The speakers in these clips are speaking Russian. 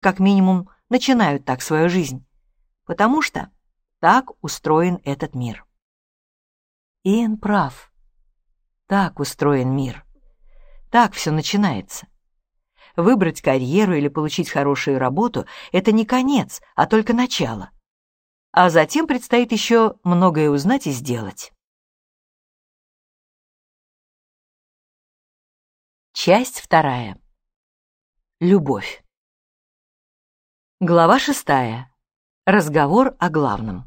как минимум, начинают так свою жизнь. Потому что так устроен этот мир. Иэн прав. Так устроен мир. Так все начинается. Выбрать карьеру или получить хорошую работу — это не конец, а только начало. А затем предстоит еще многое узнать и сделать. Часть вторая. Любовь. Глава шестая. Разговор о главном.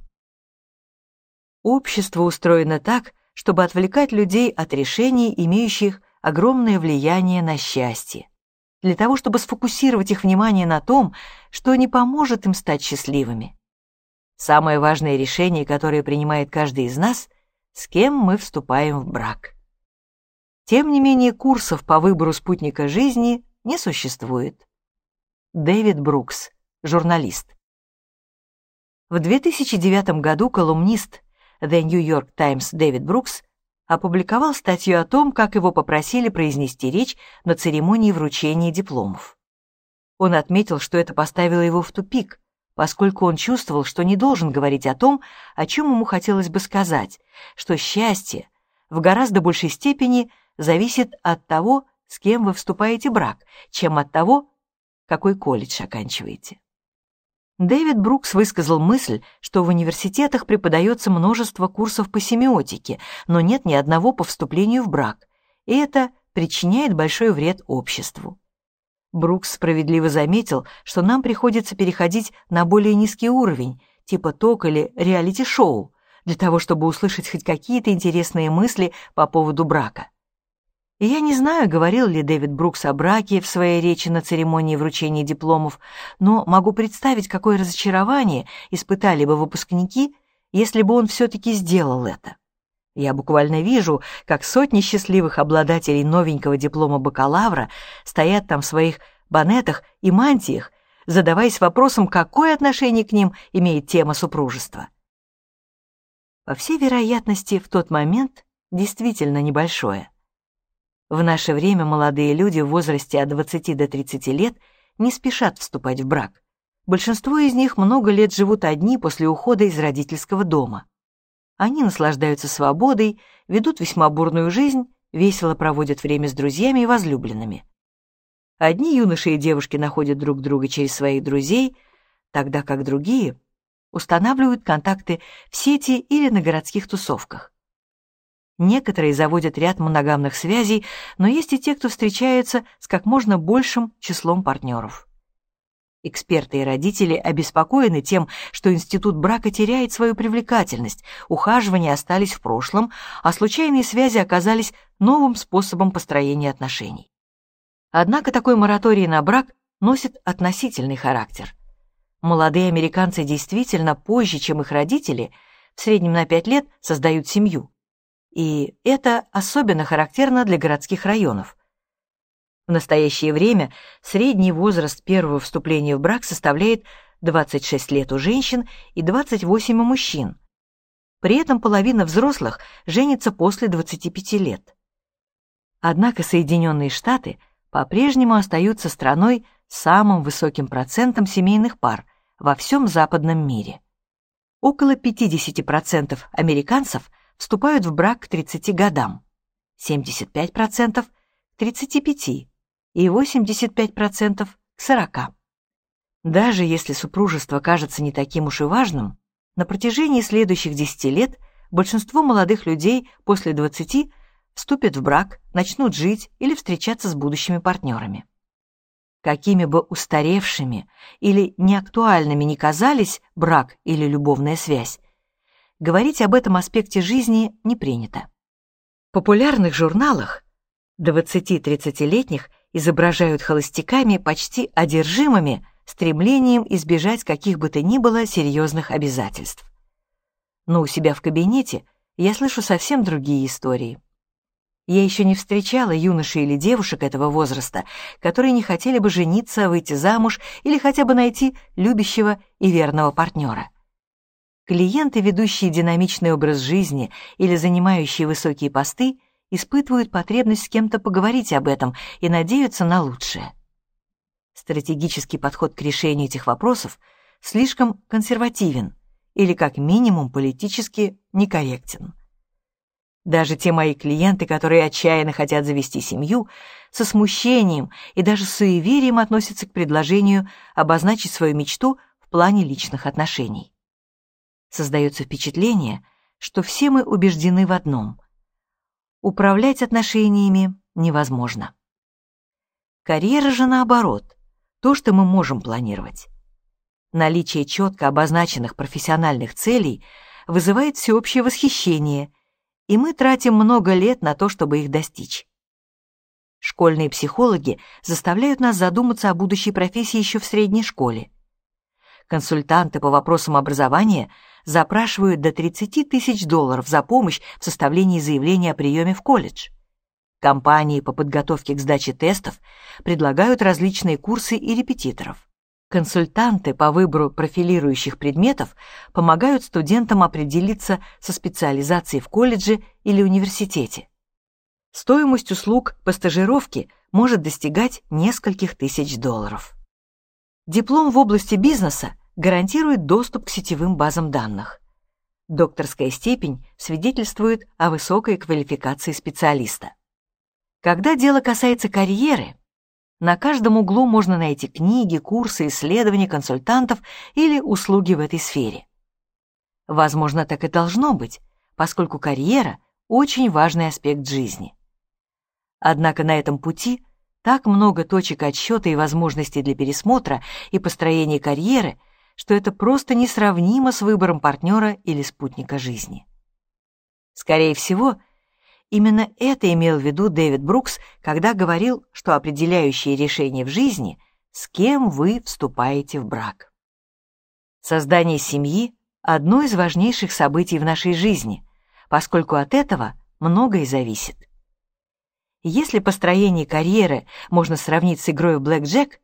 Общество устроено так, чтобы отвлекать людей от решений, имеющих огромное влияние на счастье, для того, чтобы сфокусировать их внимание на том, что не поможет им стать счастливыми. Самое важное решение, которое принимает каждый из нас, с кем мы вступаем в брак. Тем не менее, курсов по выбору спутника жизни не существует. Дэвид Брукс, журналист. В 2009 году колумнист The New York Times Дэвид Брукс опубликовал статью о том, как его попросили произнести речь на церемонии вручения дипломов. Он отметил, что это поставило его в тупик, поскольку он чувствовал, что не должен говорить о том, о чем ему хотелось бы сказать, что счастье в гораздо большей степени зависит от того, с кем вы вступаете брак, чем от того, какой колледж оканчиваете. Дэвид Брукс высказал мысль, что в университетах преподается множество курсов по семиотике, но нет ни одного по вступлению в брак, и это причиняет большой вред обществу. Брукс справедливо заметил, что нам приходится переходить на более низкий уровень, типа ток или реалити-шоу, для того, чтобы услышать хоть какие-то интересные мысли по поводу брака. Я не знаю, говорил ли Дэвид Брукс о браке в своей речи на церемонии вручения дипломов, но могу представить, какое разочарование испытали бы выпускники, если бы он все-таки сделал это. Я буквально вижу, как сотни счастливых обладателей новенького диплома бакалавра стоят там в своих банетах и мантиях, задаваясь вопросом, какое отношение к ним имеет тема супружества. По всей вероятности, в тот момент действительно небольшое. В наше время молодые люди в возрасте от 20 до 30 лет не спешат вступать в брак. Большинство из них много лет живут одни после ухода из родительского дома. Они наслаждаются свободой, ведут весьма бурную жизнь, весело проводят время с друзьями и возлюбленными. Одни юноши и девушки находят друг друга через своих друзей, тогда как другие устанавливают контакты в сети или на городских тусовках. Некоторые заводят ряд моногамных связей, но есть и те, кто встречается с как можно большим числом партнеров. Эксперты и родители обеспокоены тем, что институт брака теряет свою привлекательность, ухаживания остались в прошлом, а случайные связи оказались новым способом построения отношений. Однако такой мораторий на брак носит относительный характер. Молодые американцы действительно позже, чем их родители, в среднем на 5 лет создают семью и это особенно характерно для городских районов. В настоящее время средний возраст первого вступления в брак составляет 26 лет у женщин и 28 у мужчин. При этом половина взрослых женится после 25 лет. Однако Соединенные Штаты по-прежнему остаются страной с самым высоким процентом семейных пар во всем западном мире. Около 50% американцев – вступают в брак к 30 годам, 75% к 35 и 85% к 40. Даже если супружество кажется не таким уж и важным, на протяжении следующих 10 лет большинство молодых людей после 20 вступят в брак, начнут жить или встречаться с будущими партнерами. Какими бы устаревшими или неактуальными ни казались брак или любовная связь, говорить об этом аспекте жизни не принято. В популярных журналах 20-30-летних изображают холостяками почти одержимыми стремлением избежать каких бы то ни было серьезных обязательств. Но у себя в кабинете я слышу совсем другие истории. Я еще не встречала юношей или девушек этого возраста, которые не хотели бы жениться, выйти замуж или хотя бы найти любящего и верного партнера. Клиенты, ведущие динамичный образ жизни или занимающие высокие посты, испытывают потребность с кем-то поговорить об этом и надеются на лучшее. Стратегический подход к решению этих вопросов слишком консервативен или, как минимум, политически некорректен. Даже те мои клиенты, которые отчаянно хотят завести семью, со смущением и даже суеверием относятся к предложению обозначить свою мечту в плане личных отношений. Создается впечатление, что все мы убеждены в одном – управлять отношениями невозможно. Карьера же наоборот, то, что мы можем планировать. Наличие четко обозначенных профессиональных целей вызывает всеобщее восхищение – и мы тратим много лет на то, чтобы их достичь. Школьные психологи заставляют нас задуматься о будущей профессии еще в средней школе. Консультанты по вопросам образования запрашивают до 30 тысяч долларов за помощь в составлении заявления о приеме в колледж. Компании по подготовке к сдаче тестов предлагают различные курсы и репетиторов. Консультанты по выбору профилирующих предметов помогают студентам определиться со специализацией в колледже или университете. Стоимость услуг по стажировке может достигать нескольких тысяч долларов. Диплом в области бизнеса гарантирует доступ к сетевым базам данных. Докторская степень свидетельствует о высокой квалификации специалиста. Когда дело касается карьеры, на каждом углу можно найти книги, курсы, исследования консультантов или услуги в этой сфере. Возможно, так и должно быть, поскольку карьера – очень важный аспект жизни. Однако на этом пути так много точек отсчета и возможностей для пересмотра и построения карьеры, что это просто несравнимо с выбором партнера или спутника жизни. Скорее всего, Именно это имел в виду Дэвид Брукс, когда говорил, что определяющее решение в жизни – с кем вы вступаете в брак. Создание семьи – одно из важнейших событий в нашей жизни, поскольку от этого многое зависит. Если построение карьеры можно сравнить с игрой в блэк-джек,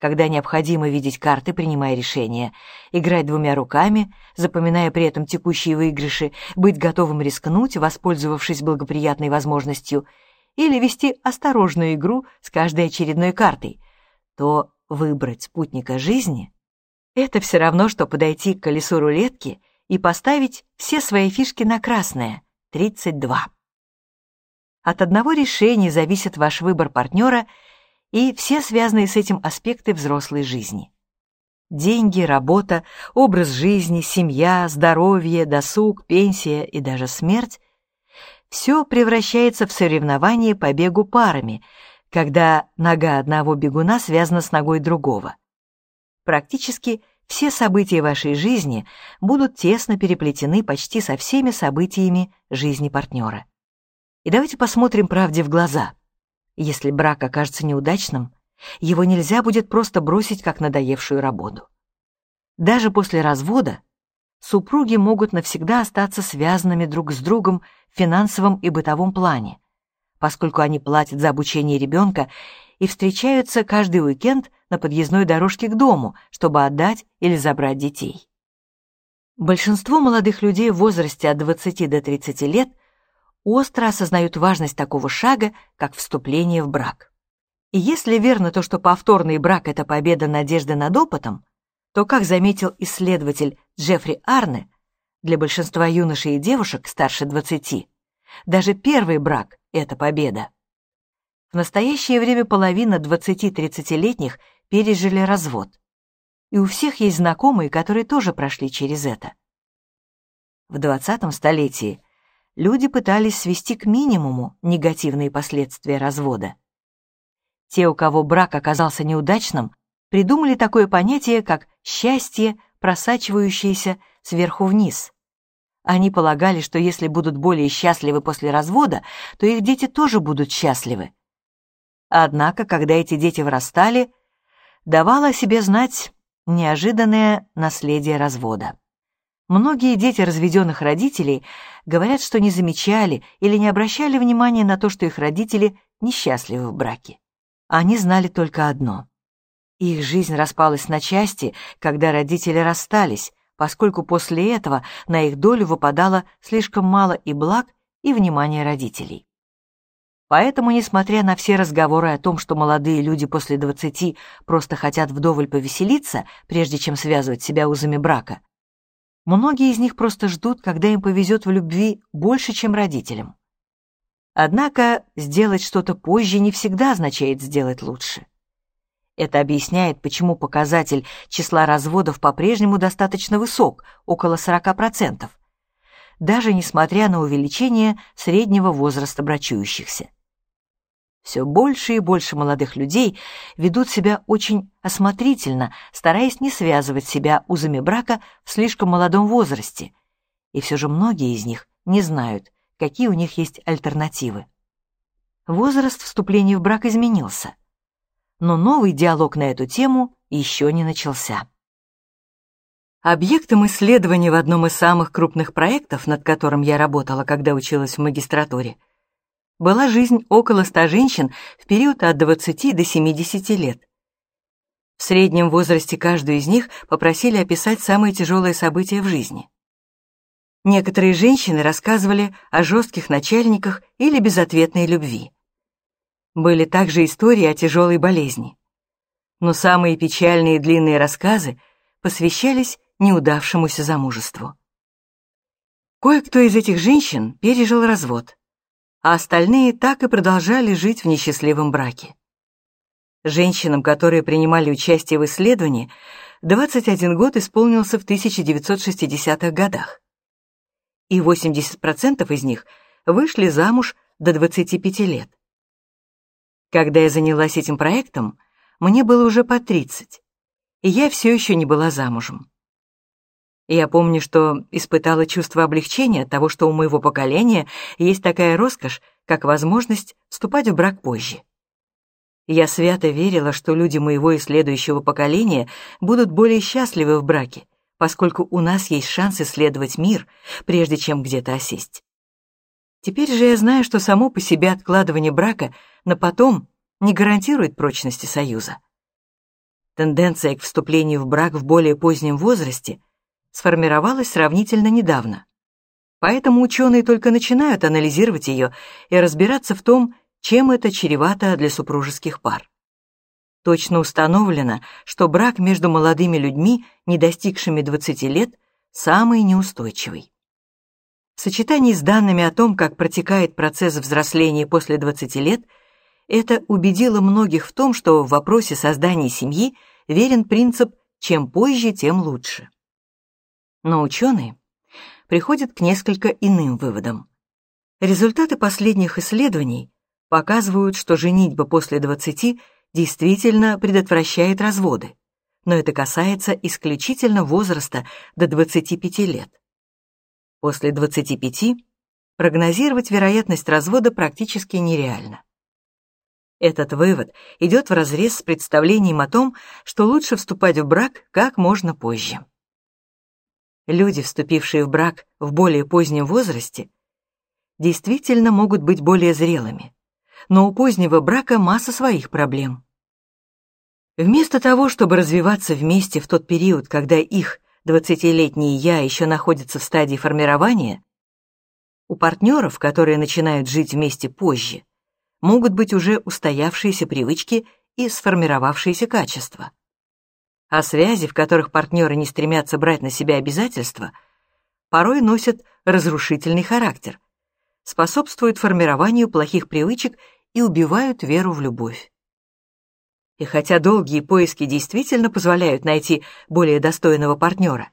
когда необходимо видеть карты, принимая решения, играть двумя руками, запоминая при этом текущие выигрыши, быть готовым рискнуть, воспользовавшись благоприятной возможностью, или вести осторожную игру с каждой очередной картой, то выбрать спутника жизни — это все равно, что подойти к колесу рулетки и поставить все свои фишки на красное — 32. От одного решения зависит ваш выбор партнера — и все связанные с этим аспекты взрослой жизни. Деньги, работа, образ жизни, семья, здоровье, досуг, пенсия и даже смерть – все превращается в соревнование по бегу парами, когда нога одного бегуна связана с ногой другого. Практически все события вашей жизни будут тесно переплетены почти со всеми событиями жизни партнера. И давайте посмотрим правде в глаза – если брак окажется неудачным, его нельзя будет просто бросить как надоевшую работу. Даже после развода супруги могут навсегда остаться связанными друг с другом в финансовом и бытовом плане, поскольку они платят за обучение ребенка и встречаются каждый уикенд на подъездной дорожке к дому, чтобы отдать или забрать детей. Большинство молодых людей в возрасте от 20 до 30 лет – остро осознают важность такого шага, как вступление в брак. И если верно то, что повторный брак — это победа надежды над опытом, то, как заметил исследователь Джеффри Арне, для большинства юношей и девушек старше 20, даже первый брак — это победа. В настоящее время половина 20-30-летних пережили развод. И у всех есть знакомые, которые тоже прошли через это. В 20 столетии люди пытались свести к минимуму негативные последствия развода. Те, у кого брак оказался неудачным, придумали такое понятие, как «счастье, просачивающееся сверху вниз». Они полагали, что если будут более счастливы после развода, то их дети тоже будут счастливы. Однако, когда эти дети вырастали, давало себе знать неожиданное наследие развода. Многие дети разведенных родителей говорят, что не замечали или не обращали внимания на то, что их родители несчастливы в браке. Они знали только одно. Их жизнь распалась на части, когда родители расстались, поскольку после этого на их долю выпадало слишком мало и благ, и внимания родителей. Поэтому, несмотря на все разговоры о том, что молодые люди после 20 просто хотят вдоволь повеселиться, прежде чем связывать себя узами брака, многие из них просто ждут, когда им повезет в любви больше, чем родителям. Однако сделать что-то позже не всегда означает сделать лучше. Это объясняет, почему показатель числа разводов по-прежнему достаточно высок, около 40%, даже несмотря на увеличение среднего возраста брачующихся. Все больше и больше молодых людей ведут себя очень осмотрительно, стараясь не связывать себя узами брака в слишком молодом возрасте, и все же многие из них не знают, какие у них есть альтернативы. Возраст вступления в брак изменился, но новый диалог на эту тему еще не начался. Объектом исследования в одном из самых крупных проектов, над которым я работала, когда училась в магистратуре, была жизнь около ста женщин в период от 20 до 70 лет. В среднем возрасте каждую из них попросили описать самые тяжелые события в жизни. Некоторые женщины рассказывали о жестких начальниках или безответной любви. Были также истории о тяжелой болезни. Но самые печальные и длинные рассказы посвящались неудавшемуся замужеству. Кое-кто из этих женщин пережил развод а остальные так и продолжали жить в несчастливом браке. Женщинам, которые принимали участие в исследовании, 21 год исполнился в 1960-х годах. И 80% из них вышли замуж до 25 лет. Когда я занялась этим проектом, мне было уже по 30, и я все еще не была замужем. Я помню, что испытала чувство облегчения от того, что у моего поколения есть такая роскошь, как возможность вступать в брак позже. Я свято верила, что люди моего и следующего поколения будут более счастливы в браке, поскольку у нас есть шанс исследовать мир, прежде чем где-то осесть. Теперь же я знаю, что само по себе откладывание брака на потом не гарантирует прочности союза. Тенденция к вступлению в брак в более позднем возрасте — сформировалась сравнительно недавно. Поэтому ученые только начинают анализировать ее и разбираться в том, чем это чревато для супружеских пар. Точно установлено, что брак между молодыми людьми, не достигшими 20 лет, самый неустойчивый. В сочетании с данными о том, как протекает процесс взросления после 20 лет, это убедило многих в том, что в вопросе создания семьи верен принцип «чем позже, тем лучше». Но ученые приходят к несколько иным выводам. Результаты последних исследований показывают, что женитьба после 20 действительно предотвращает разводы, но это касается исключительно возраста до 25 лет. После 25 прогнозировать вероятность развода практически нереально. Этот вывод идет вразрез с представлением о том, что лучше вступать в брак как можно позже. Люди, вступившие в брак в более позднем возрасте, действительно могут быть более зрелыми, но у позднего брака масса своих проблем. Вместо того, чтобы развиваться вместе в тот период, когда их, 20-летний я, еще находится в стадии формирования, у партнеров, которые начинают жить вместе позже, могут быть уже устоявшиеся привычки и сформировавшиеся качества а связи, в которых партнеры не стремятся брать на себя обязательства, порой носят разрушительный характер, способствуют формированию плохих привычек и убивают веру в любовь. И хотя долгие поиски действительно позволяют найти более достойного партнера,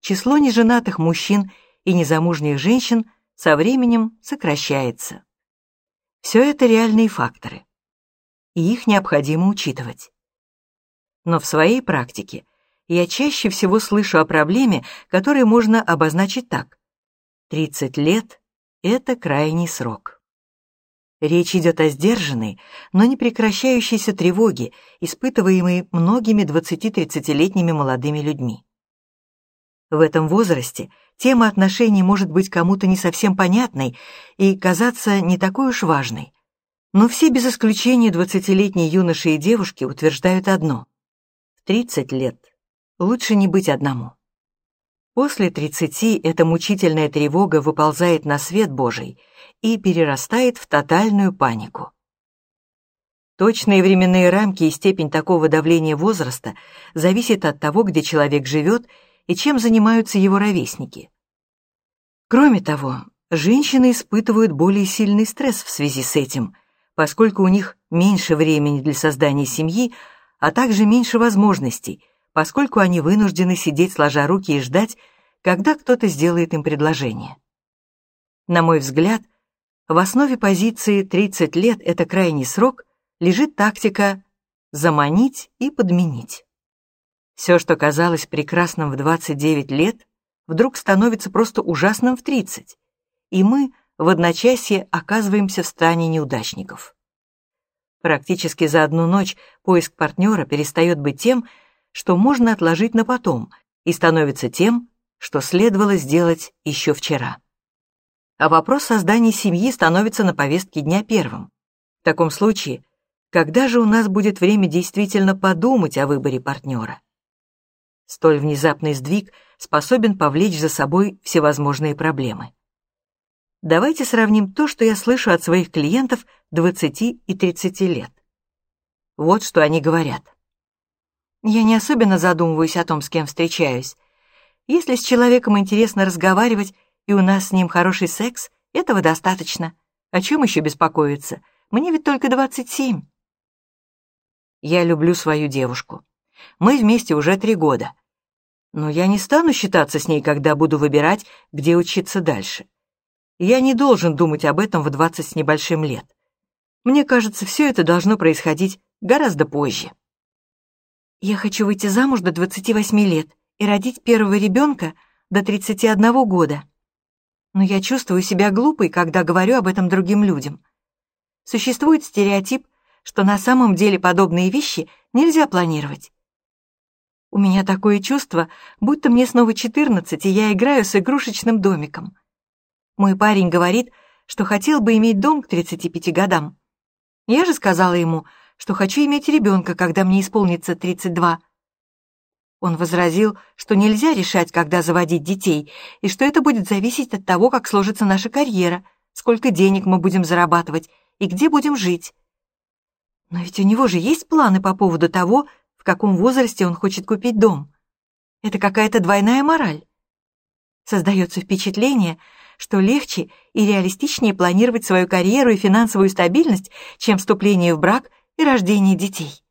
число неженатых мужчин и незамужних женщин со временем сокращается. Все это реальные факторы, и их необходимо учитывать. Но в своей практике я чаще всего слышу о проблеме, которую можно обозначить так. 30 лет — это крайний срок. Речь идет о сдержанной, но не прекращающейся тревоге, испытываемой многими 20-30-летними молодыми людьми. В этом возрасте тема отношений может быть кому-то не совсем понятной и казаться не такой уж важной. Но все без исключения 20-летние юноши и девушки утверждают одно. 30 лет. Лучше не быть одному. После 30 эта мучительная тревога выползает на свет Божий и перерастает в тотальную панику. Точные временные рамки и степень такого давления возраста зависят от того, где человек живет и чем занимаются его ровесники. Кроме того, женщины испытывают более сильный стресс в связи с этим, поскольку у них меньше времени для создания семьи, а также меньше возможностей, поскольку они вынуждены сидеть сложа руки и ждать, когда кто-то сделает им предложение. На мой взгляд, в основе позиции 30 лет — это крайний срок, лежит тактика заманить и подменить. Все, что казалось прекрасным в 29 лет, вдруг становится просто ужасным в 30, и мы в одночасье оказываемся в стане неудачников. Практически за одну ночь поиск партнера перестает быть тем, что можно отложить на потом, и становится тем, что следовало сделать еще вчера. А вопрос создания семьи становится на повестке дня первым. В таком случае, когда же у нас будет время действительно подумать о выборе партнера? Столь внезапный сдвиг способен повлечь за собой всевозможные проблемы. Давайте сравним то, что я слышу от своих клиентов 20 и 30 лет. Вот что они говорят. Я не особенно задумываюсь о том, с кем встречаюсь. Если с человеком интересно разговаривать, и у нас с ним хороший секс, этого достаточно. О чем еще беспокоиться? Мне ведь только 27. Я люблю свою девушку. Мы вместе уже три года. Но я не стану считаться с ней, когда буду выбирать, где учиться дальше. Я не должен думать об этом в 20 с небольшим лет. Мне кажется, все это должно происходить гораздо позже. Я хочу выйти замуж до 28 лет и родить первого ребенка до 31 года. Но я чувствую себя глупой, когда говорю об этом другим людям. Существует стереотип, что на самом деле подобные вещи нельзя планировать. У меня такое чувство, будто мне снова 14, и я играю с игрушечным домиком. Мой парень говорит, что хотел бы иметь дом к 35 годам. Я же сказала ему, что хочу иметь ребенка, когда мне исполнится 32. Он возразил, что нельзя решать, когда заводить детей, и что это будет зависеть от того, как сложится наша карьера, сколько денег мы будем зарабатывать и где будем жить. Но ведь у него же есть планы по поводу того, в каком возрасте он хочет купить дом. Это какая-то двойная мораль. Создается впечатление, что легче и реалистичнее планировать свою карьеру и финансовую стабильность, чем вступление в брак и рождение детей.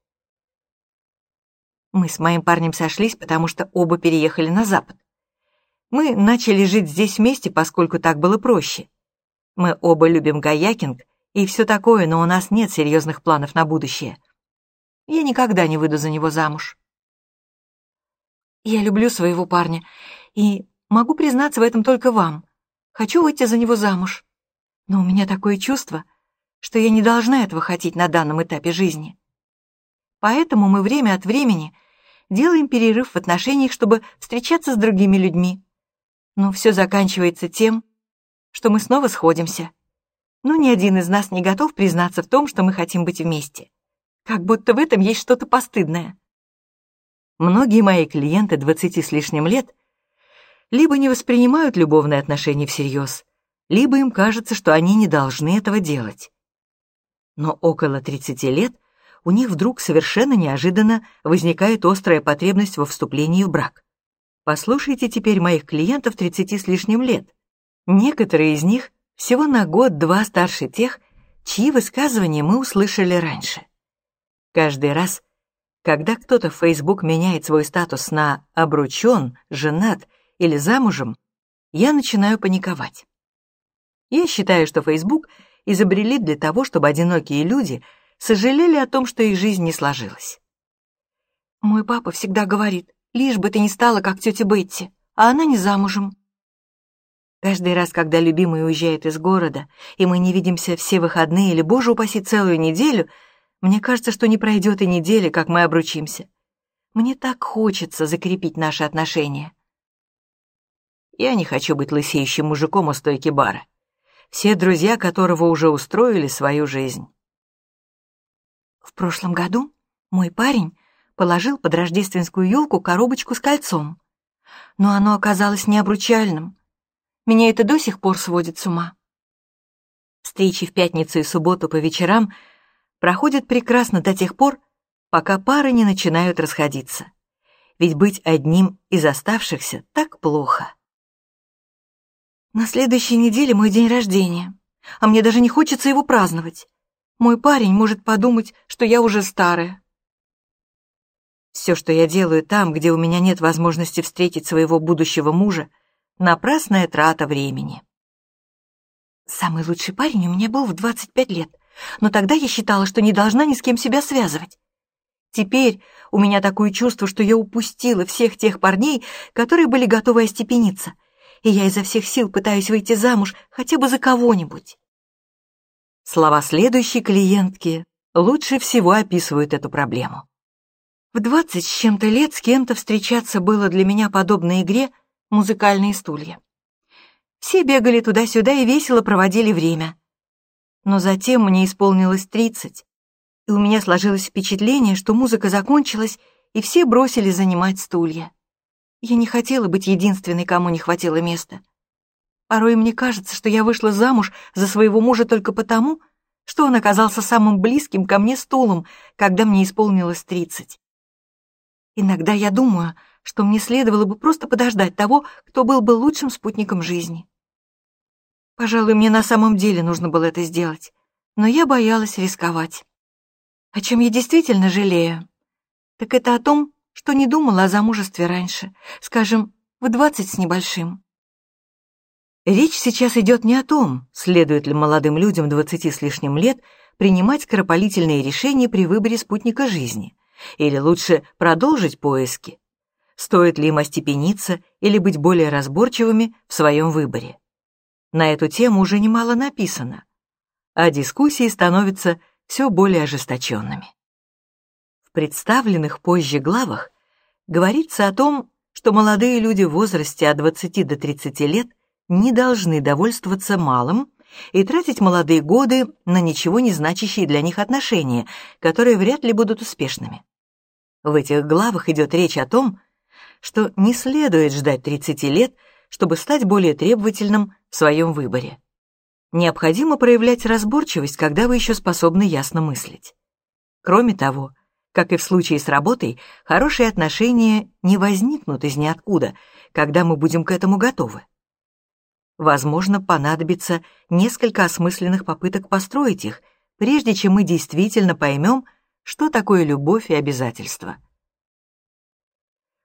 Мы с моим парнем сошлись, потому что оба переехали на Запад. Мы начали жить здесь вместе, поскольку так было проще. Мы оба любим гаякинг и все такое, но у нас нет серьезных планов на будущее. Я никогда не выйду за него замуж. Я люблю своего парня и могу признаться в этом только вам. Хочу выйти за него замуж. Но у меня такое чувство, что я не должна этого хотеть на данном этапе жизни. Поэтому мы время от времени делаем перерыв в отношениях, чтобы встречаться с другими людьми. Но все заканчивается тем, что мы снова сходимся. Но ни один из нас не готов признаться в том, что мы хотим быть вместе. Как будто в этом есть что-то постыдное. Многие мои клиенты 20 с лишним лет либо не воспринимают любовные отношения всерьез, либо им кажется, что они не должны этого делать но около 30 лет у них вдруг совершенно неожиданно возникает острая потребность во вступлении в брак. Послушайте теперь моих клиентов 30 с лишним лет. Некоторые из них всего на год-два старше тех, чьи высказывания мы услышали раньше. Каждый раз, когда кто-то в Facebook меняет свой статус на «обручен», «женат» или «замужем», я начинаю паниковать. Я считаю, что Facebook — изобрели для того, чтобы одинокие люди сожалели о том, что их жизнь не сложилась. Мой папа всегда говорит, лишь бы ты не стала, как тетя Бетти, а она не замужем. Каждый раз, когда любимый уезжает из города, и мы не видимся все выходные или, боже упаси, целую неделю, мне кажется, что не пройдет и недели, как мы обручимся. Мне так хочется закрепить наши отношения. Я не хочу быть лысеющим мужиком у стойки бара все друзья которого уже устроили свою жизнь. В прошлом году мой парень положил под рождественскую елку коробочку с кольцом. но оно оказалось необручальным. Меня это до сих пор сводит с ума. Встречи в пятницу и субботу по вечерам проходят прекрасно до тех пор, пока пары не начинают расходиться. Ведь быть одним из оставшихся так плохо. На следующей неделе мой день рождения, а мне даже не хочется его праздновать. Мой парень может подумать, что я уже старая. Все, что я делаю там, где у меня нет возможности встретить своего будущего мужа, напрасная трата времени. Самый лучший парень у меня был в 25 лет, но тогда я считала, что не должна ни с кем себя связывать. Теперь у меня такое чувство, что я упустила всех тех парней, которые были готовы остепениться — и я изо всех сил пытаюсь выйти замуж хотя бы за кого-нибудь. Слова следующей клиентки лучше всего описывают эту проблему. В двадцать с чем-то лет с кем-то встречаться было для меня подобно игре «Музыкальные стулья». Все бегали туда-сюда и весело проводили время. Но затем мне исполнилось тридцать, и у меня сложилось впечатление, что музыка закончилась, и все бросили занимать стулья. Я не хотела быть единственной, кому не хватило места. Порой мне кажется, что я вышла замуж за своего мужа только потому, что он оказался самым близким ко мне стулом, когда мне исполнилось тридцать. Иногда я думаю, что мне следовало бы просто подождать того, кто был бы лучшим спутником жизни. Пожалуй, мне на самом деле нужно было это сделать, но я боялась рисковать. О чем я действительно жалею, так это о том, что не думала о замужестве раньше, скажем, в двадцать с небольшим. Речь сейчас идет не о том, следует ли молодым людям двадцати с лишним лет принимать скоропалительные решения при выборе спутника жизни, или лучше продолжить поиски, стоит ли им остепениться или быть более разборчивыми в своем выборе. На эту тему уже немало написано, а дискуссии становятся все более ожесточенными. В представленных позже главах говорится о том, что молодые люди в возрасте от 20 до 30 лет не должны довольствоваться малым и тратить молодые годы на ничего не значащие для них отношения, которые вряд ли будут успешными. В этих главах идет речь о том, что не следует ждать 30 лет, чтобы стать более требовательным в своем выборе. Необходимо проявлять разборчивость, когда вы еще способны ясно мыслить. Кроме того, как и в случае с работой, хорошие отношения не возникнут из ниоткуда, когда мы будем к этому готовы. Возможно, понадобится несколько осмысленных попыток построить их, прежде чем мы действительно поймем, что такое любовь и обязательства.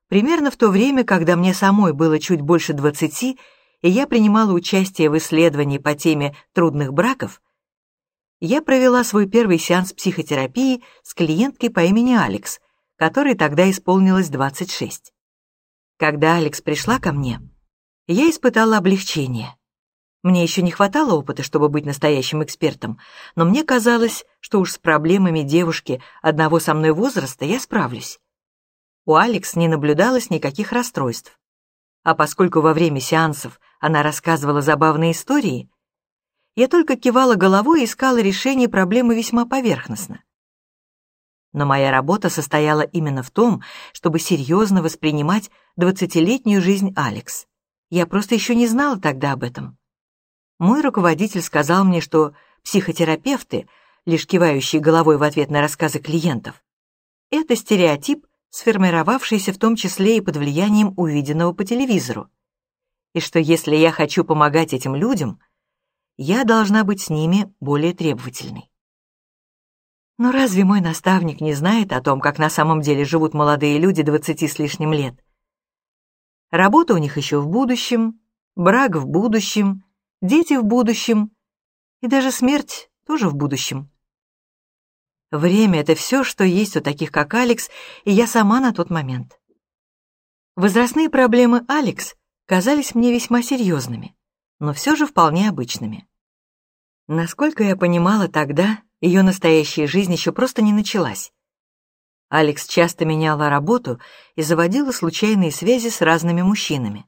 Примерно в то время, когда мне самой было чуть больше двадцати, и я принимала участие в исследовании по теме трудных браков, я провела свой первый сеанс психотерапии с клиенткой по имени Алекс, которой тогда исполнилось 26. Когда Алекс пришла ко мне, я испытала облегчение. Мне еще не хватало опыта, чтобы быть настоящим экспертом, но мне казалось, что уж с проблемами девушки одного со мной возраста я справлюсь. У Алекс не наблюдалось никаких расстройств. А поскольку во время сеансов она рассказывала забавные истории, я только кивала головой и искала решение проблемы весьма поверхностно. Но моя работа состояла именно в том, чтобы серьезно воспринимать двадцатилетнюю жизнь Алекс. Я просто еще не знала тогда об этом. Мой руководитель сказал мне, что психотерапевты, лишь кивающие головой в ответ на рассказы клиентов, это стереотип, сформировавшийся в том числе и под влиянием увиденного по телевизору. И что если я хочу помогать этим людям — я должна быть с ними более требовательной. Но разве мой наставник не знает о том, как на самом деле живут молодые люди двадцати с лишним лет? Работа у них еще в будущем, брак в будущем, дети в будущем и даже смерть тоже в будущем. Время — это все, что есть у таких, как Алекс, и я сама на тот момент. Возрастные проблемы Алекс казались мне весьма серьезными но все же вполне обычными. Насколько я понимала тогда, ее настоящая жизнь еще просто не началась. Алекс часто меняла работу и заводила случайные связи с разными мужчинами.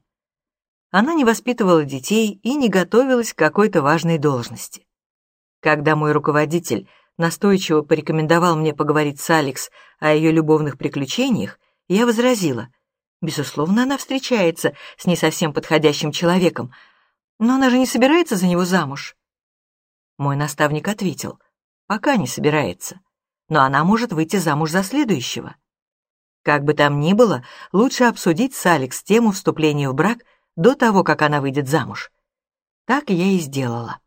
Она не воспитывала детей и не готовилась к какой-то важной должности. Когда мой руководитель настойчиво порекомендовал мне поговорить с Алекс о ее любовных приключениях, я возразила, Безусловно, она встречается с не совсем подходящим человеком, но она же не собирается за него замуж. Мой наставник ответил, пока не собирается, но она может выйти замуж за следующего. Как бы там ни было, лучше обсудить с Алекс тему вступления в брак до того, как она выйдет замуж. Так я и сделала.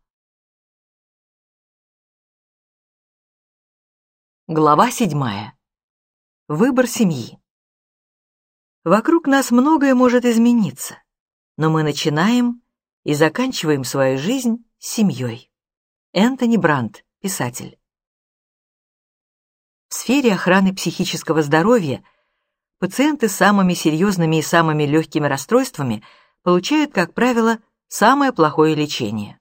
Глава седьмая. Выбор семьи. Вокруг нас многое может измениться, но мы начинаем и заканчиваем свою жизнь семьей. Энтони Брандт, писатель. В сфере охраны психического здоровья пациенты с самыми серьезными и самыми легкими расстройствами получают, как правило, самое плохое лечение.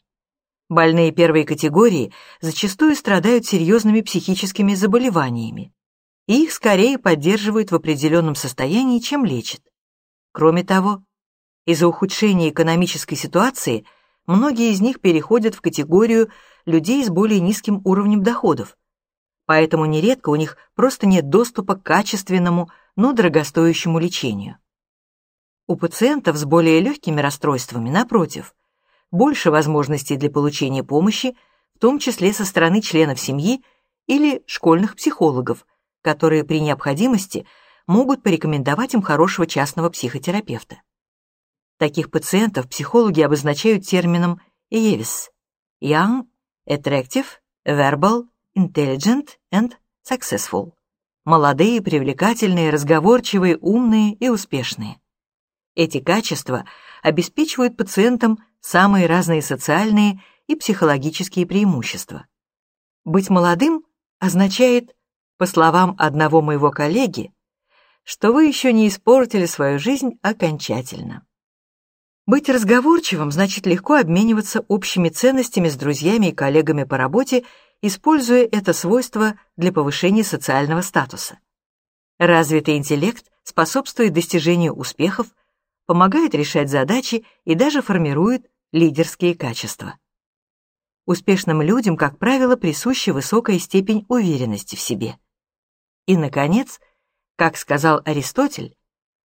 Больные первой категории зачастую страдают серьезными психическими заболеваниями, и их скорее поддерживают в определенном состоянии, чем лечат. Кроме того, из-за ухудшения экономической ситуации многие из них переходят в категорию людей с более низким уровнем доходов, поэтому нередко у них просто нет доступа к качественному, но дорогостоящему лечению. У пациентов с более легкими расстройствами, напротив, больше возможностей для получения помощи, в том числе со стороны членов семьи или школьных психологов, которые при необходимости могут порекомендовать им хорошего частного психотерапевта. Таких пациентов психологи обозначают термином EVIS – Young, Attractive, Verbal, Intelligent and Successful – молодые, привлекательные, разговорчивые, умные и успешные. Эти качества обеспечивают пациентам самые разные социальные и психологические преимущества. Быть молодым означает по словам одного моего коллеги, что вы еще не испортили свою жизнь окончательно. Быть разговорчивым значит легко обмениваться общими ценностями с друзьями и коллегами по работе, используя это свойство для повышения социального статуса. Развитый интеллект способствует достижению успехов, помогает решать задачи и даже формирует лидерские качества. Успешным людям, как правило, присуща высокая степень уверенности в себе. И, наконец, как сказал Аристотель,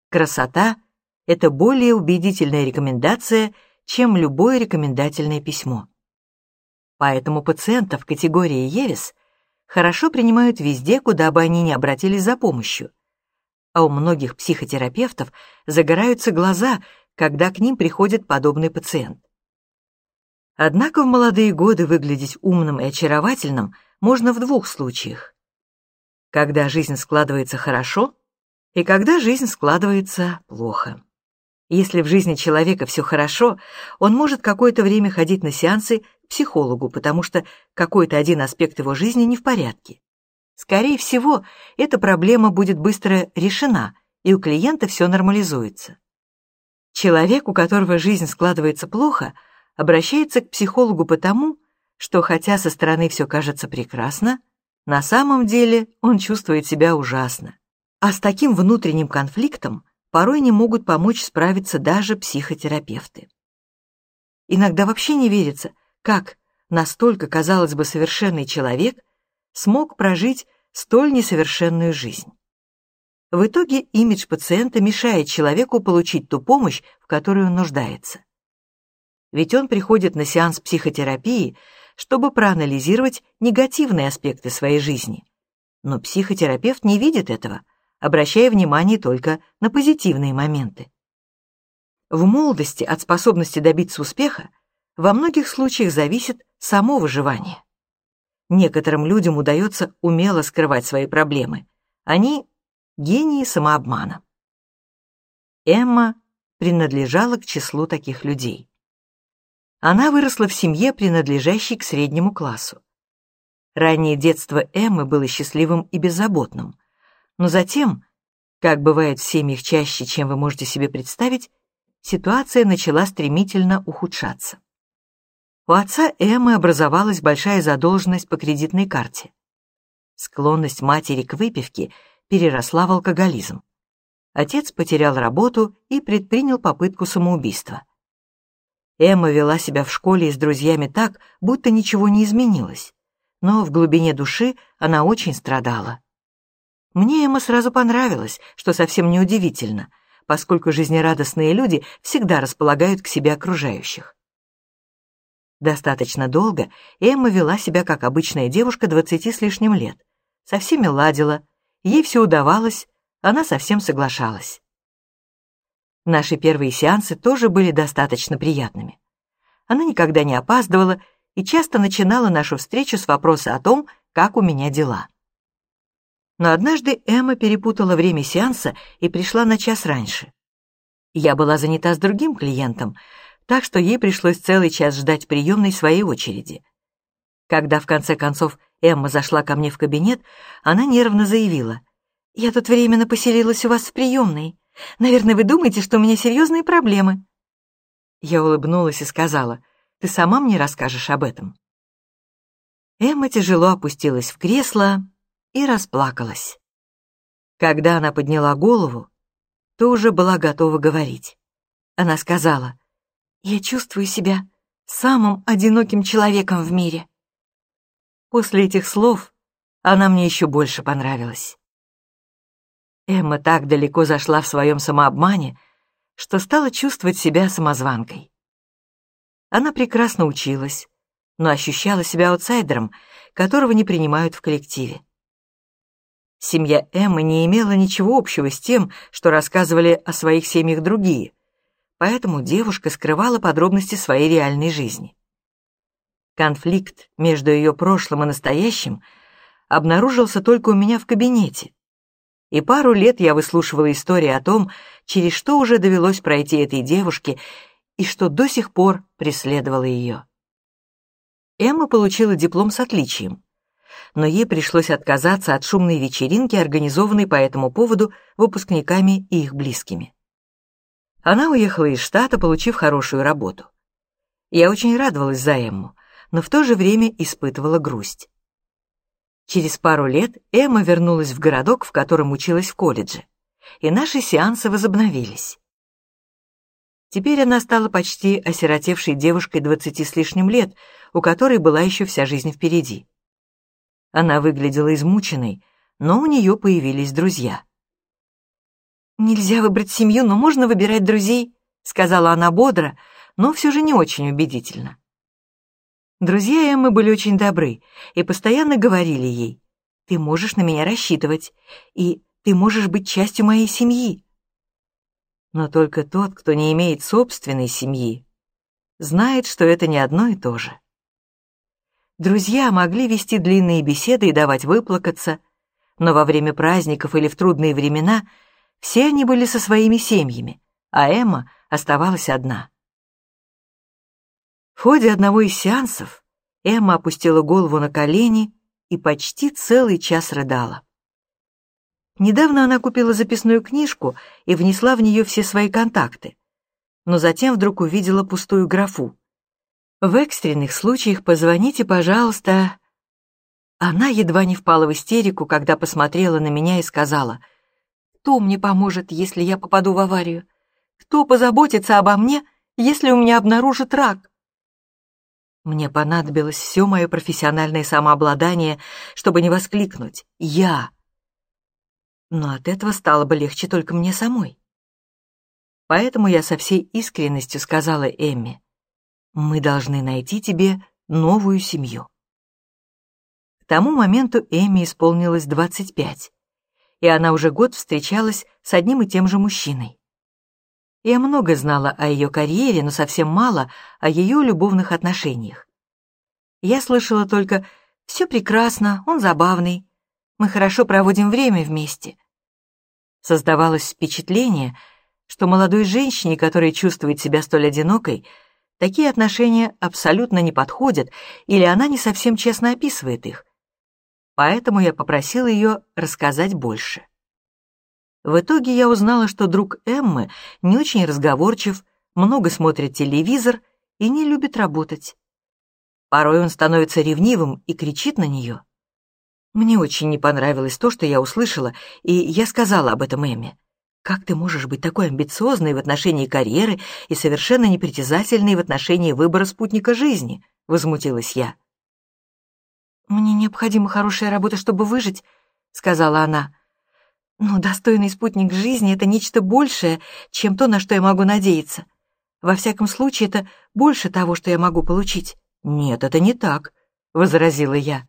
красота — это более убедительная рекомендация, чем любое рекомендательное письмо. Поэтому пациентов категории Евис хорошо принимают везде, куда бы они ни обратились за помощью. А у многих психотерапевтов загораются глаза, когда к ним приходит подобный пациент. Однако в молодые годы выглядеть умным и очаровательным можно в двух случаях когда жизнь складывается хорошо и когда жизнь складывается плохо. Если в жизни человека все хорошо, он может какое-то время ходить на сеансы к психологу, потому что какой-то один аспект его жизни не в порядке. Скорее всего, эта проблема будет быстро решена, и у клиента все нормализуется. Человек, у которого жизнь складывается плохо, обращается к психологу потому, что хотя со стороны все кажется прекрасно, на самом деле он чувствует себя ужасно. А с таким внутренним конфликтом порой не могут помочь справиться даже психотерапевты. Иногда вообще не верится, как настолько, казалось бы, совершенный человек смог прожить столь несовершенную жизнь. В итоге имидж пациента мешает человеку получить ту помощь, в которой он нуждается. Ведь он приходит на сеанс психотерапии чтобы проанализировать негативные аспекты своей жизни. Но психотерапевт не видит этого, обращая внимание только на позитивные моменты. В молодости от способности добиться успеха во многих случаях зависит само выживание. Некоторым людям удается умело скрывать свои проблемы. Они — гении самообмана. Эмма принадлежала к числу таких людей. Она выросла в семье, принадлежащей к среднему классу. Раннее детство Эммы было счастливым и беззаботным, но затем, как бывает в семьях чаще, чем вы можете себе представить, ситуация начала стремительно ухудшаться. У отца Эммы образовалась большая задолженность по кредитной карте. Склонность матери к выпивке переросла в алкоголизм. Отец потерял работу и предпринял попытку самоубийства. Эмма вела себя в школе и с друзьями так, будто ничего не изменилось. Но в глубине души она очень страдала. Мне Эмма сразу понравилась, что совсем неудивительно, поскольку жизнерадостные люди всегда располагают к себе окружающих. Достаточно долго Эмма вела себя как обычная девушка двадцати с лишним лет. Со всеми ладила, ей все удавалось, она совсем соглашалась. Наши первые сеансы тоже были достаточно приятными. Она никогда не опаздывала и часто начинала нашу встречу с вопроса о том, как у меня дела. Но однажды Эмма перепутала время сеанса и пришла на час раньше. Я была занята с другим клиентом, так что ей пришлось целый час ждать приемной своей очереди. Когда в конце концов Эмма зашла ко мне в кабинет, она нервно заявила. «Я тут временно поселилась у вас в приемной. Наверное, вы думаете, что у меня серьезные проблемы». Я улыбнулась и сказала, «Ты сама мне расскажешь об этом». Эмма тяжело опустилась в кресло и расплакалась. Когда она подняла голову, то уже была готова говорить. Она сказала, «Я чувствую себя самым одиноким человеком в мире». После этих слов она мне еще больше понравилась. Эмма так далеко зашла в своем самообмане, что стала чувствовать себя самозванкой. Она прекрасно училась, но ощущала себя аутсайдером, которого не принимают в коллективе. Семья Эммы не имела ничего общего с тем, что рассказывали о своих семьях другие, поэтому девушка скрывала подробности своей реальной жизни. Конфликт между ее прошлым и настоящим обнаружился только у меня в кабинете, и пару лет я выслушивала истории о том, через что уже довелось пройти этой девушке и что до сих пор преследовало ее. Эмма получила диплом с отличием, но ей пришлось отказаться от шумной вечеринки, организованной по этому поводу выпускниками и их близкими. Она уехала из штата, получив хорошую работу. Я очень радовалась за Эмму, но в то же время испытывала грусть. Через пару лет Эмма вернулась в городок, в котором училась в колледже, и наши сеансы возобновились. Теперь она стала почти осиротевшей девушкой двадцати с лишним лет, у которой была еще вся жизнь впереди. Она выглядела измученной, но у нее появились друзья. «Нельзя выбрать семью, но можно выбирать друзей», — сказала она бодро, но все же не очень убедительно. Друзья Эммы были очень добры и постоянно говорили ей, «Ты можешь на меня рассчитывать, и ты можешь быть частью моей семьи». Но только тот, кто не имеет собственной семьи, знает, что это не одно и то же. Друзья могли вести длинные беседы и давать выплакаться, но во время праздников или в трудные времена все они были со своими семьями, а Эмма оставалась одна. В ходе одного из сеансов Эмма опустила голову на колени и почти целый час рыдала. Недавно она купила записную книжку и внесла в нее все свои контакты, но затем вдруг увидела пустую графу. «В экстренных случаях позвоните, пожалуйста...» Она едва не впала в истерику, когда посмотрела на меня и сказала, «Кто мне поможет, если я попаду в аварию? Кто позаботится обо мне, если у меня обнаружат рак?» Мне понадобилось все мое профессиональное самообладание, чтобы не воскликнуть «Я!». Но от этого стало бы легче только мне самой. Поэтому я со всей искренностью сказала Эмме, «Мы должны найти тебе новую семью». К тому моменту Эмме исполнилось 25, и она уже год встречалась с одним и тем же мужчиной. Я много знала о ее карьере, но совсем мало о ее любовных отношениях. Я слышала только «все прекрасно, он забавный, мы хорошо проводим время вместе». Создавалось впечатление, что молодой женщине, которая чувствует себя столь одинокой, такие отношения абсолютно не подходят или она не совсем честно описывает их. Поэтому я попросила ее рассказать больше. В итоге я узнала, что друг Эммы не очень разговорчив, много смотрит телевизор и не любит работать. Порой он становится ревнивым и кричит на нее. Мне очень не понравилось то, что я услышала, и я сказала об этом Эмме. «Как ты можешь быть такой амбициозной в отношении карьеры и совершенно непритязательной в отношении выбора спутника жизни?» — возмутилась я. «Мне необходима хорошая работа, чтобы выжить», — сказала она. Но достойный спутник жизни — это нечто большее, чем то, на что я могу надеяться. Во всяком случае, это больше того, что я могу получить. «Нет, это не так», — возразила я.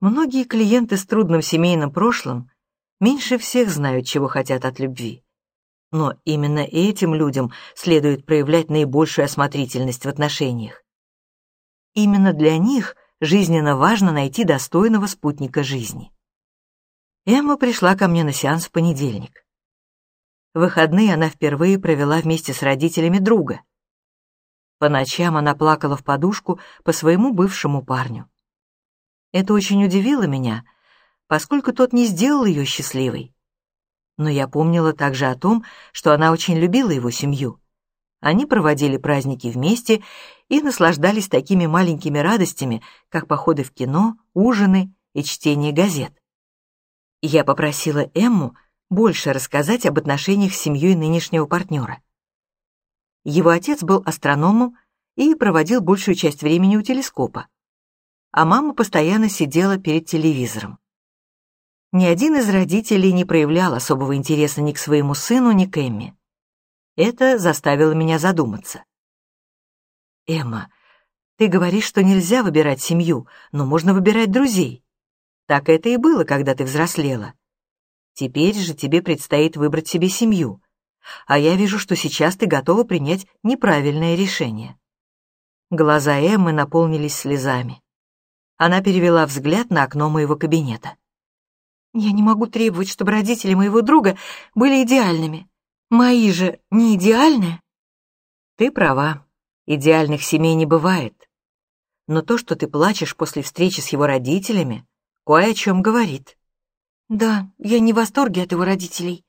Многие клиенты с трудным семейным прошлым меньше всех знают, чего хотят от любви. Но именно этим людям следует проявлять наибольшую осмотрительность в отношениях. Именно для них жизненно важно найти достойного спутника жизни. Эмма пришла ко мне на сеанс в понедельник. В выходные она впервые провела вместе с родителями друга. По ночам она плакала в подушку по своему бывшему парню. Это очень удивило меня, поскольку тот не сделал ее счастливой. Но я помнила также о том, что она очень любила его семью. Они проводили праздники вместе и наслаждались такими маленькими радостями, как походы в кино, ужины и чтение газет. Я попросила Эмму больше рассказать об отношениях с семьей нынешнего партнера. Его отец был астрономом и проводил большую часть времени у телескопа, а мама постоянно сидела перед телевизором. Ни один из родителей не проявлял особого интереса ни к своему сыну, ни к Эмме. Это заставило меня задуматься. «Эмма, ты говоришь, что нельзя выбирать семью, но можно выбирать друзей. Так это и было, когда ты взрослела. Теперь же тебе предстоит выбрать себе семью, а я вижу, что сейчас ты готова принять неправильное решение». Глаза Эммы наполнились слезами. Она перевела взгляд на окно моего кабинета. «Я не могу требовать, чтобы родители моего друга были идеальными. Мои же не идеальны?» «Ты права. Идеальных семей не бывает. Но то, что ты плачешь после встречи с его родителями, кое о чем говорит. Да, я не в восторге от его родителей.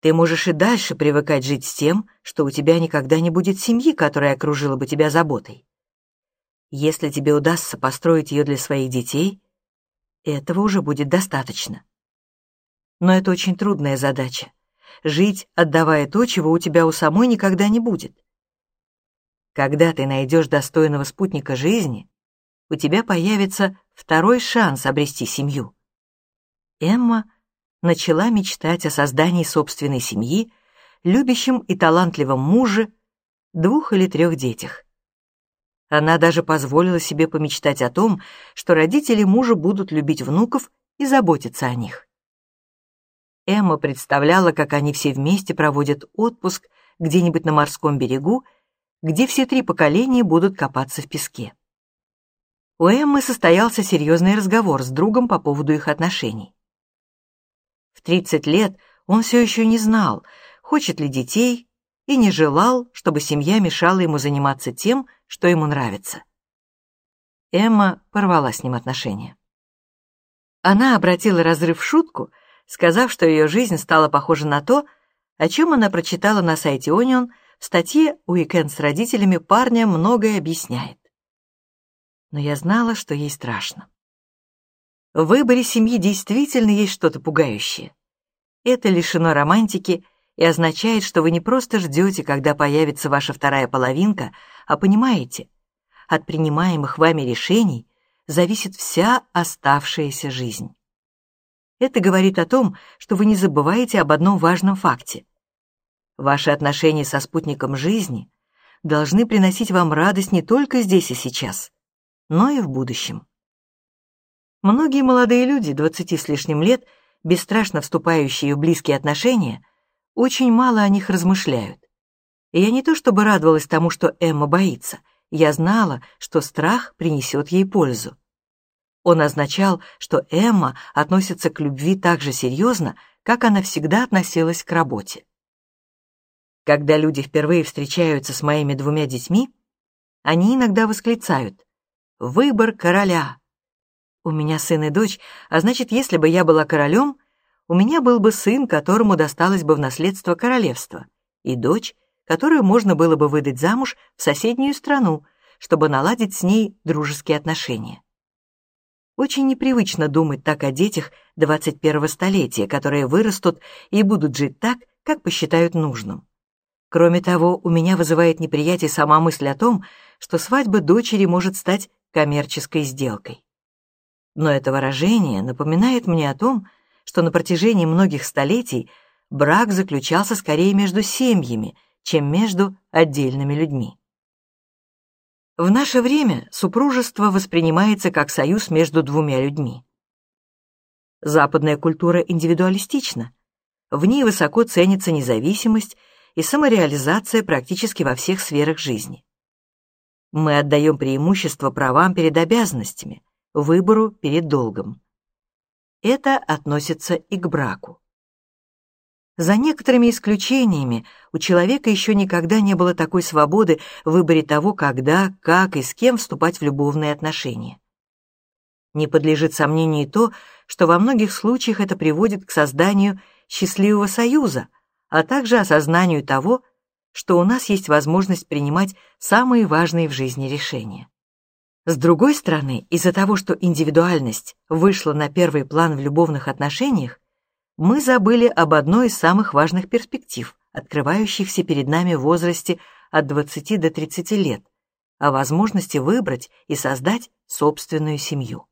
Ты можешь и дальше привыкать жить с тем, что у тебя никогда не будет семьи, которая окружила бы тебя заботой. Если тебе удастся построить ее для своих детей, этого уже будет достаточно. Но это очень трудная задача — жить, отдавая то, чего у тебя у самой никогда не будет. Когда ты найдешь достойного спутника жизни, у тебя появится второй шанс обрести семью. Эмма начала мечтать о создании собственной семьи, любящем и талантливом муже, двух или трех детях. Она даже позволила себе помечтать о том, что родители мужа будут любить внуков и заботиться о них. Эмма представляла, как они все вместе проводят отпуск где-нибудь на морском берегу, где все три поколения будут копаться в песке у Эммы состоялся серьезный разговор с другом по поводу их отношений. В 30 лет он все еще не знал, хочет ли детей, и не желал, чтобы семья мешала ему заниматься тем, что ему нравится. Эмма порвала с ним отношения. Она обратила разрыв в шутку, сказав, что ее жизнь стала похожа на то, о чем она прочитала на сайте Onion в статье «Уикенд с родителями парня многое объясняет» но я знала, что ей страшно. В выборе семьи действительно есть что-то пугающее. Это лишено романтики и означает, что вы не просто ждете, когда появится ваша вторая половинка, а понимаете, от принимаемых вами решений зависит вся оставшаяся жизнь. Это говорит о том, что вы не забываете об одном важном факте. Ваши отношения со спутником жизни должны приносить вам радость не только здесь и сейчас, но и в будущем. Многие молодые люди, двадцати с лишним лет, бесстрашно вступающие в близкие отношения, очень мало о них размышляют. И я не то чтобы радовалась тому, что Эмма боится, я знала, что страх принесет ей пользу. Он означал, что Эмма относится к любви так же серьезно, как она всегда относилась к работе. Когда люди впервые встречаются с моими двумя детьми, они иногда восклицают Выбор короля. У меня сын и дочь, а значит, если бы я была королем, у меня был бы сын, которому досталось бы в наследство королевство, и дочь, которую можно было бы выдать замуж в соседнюю страну, чтобы наладить с ней дружеские отношения. Очень непривычно думать так о детях 21-го столетия, которые вырастут и будут жить так, как посчитают нужным. Кроме того, у меня вызывает неприятие сама мысль о том, что свадьба дочери может стать коммерческой сделкой. Но это выражение напоминает мне о том, что на протяжении многих столетий брак заключался скорее между семьями, чем между отдельными людьми. В наше время супружество воспринимается как союз между двумя людьми. Западная культура индивидуалистична. В ней высоко ценится независимость и самореализация практически во всех сферах жизни. Мы отдаем преимущество правам перед обязанностями, выбору перед долгом. Это относится и к браку. За некоторыми исключениями у человека еще никогда не было такой свободы в выборе того, когда, как и с кем вступать в любовные отношения. Не подлежит сомнению и то, что во многих случаях это приводит к созданию счастливого союза, а также осознанию того, что у нас есть возможность принимать самые важные в жизни решения. С другой стороны, из-за того, что индивидуальность вышла на первый план в любовных отношениях, мы забыли об одной из самых важных перспектив, открывающихся перед нами в возрасте от 20 до 30 лет, о возможности выбрать и создать собственную семью.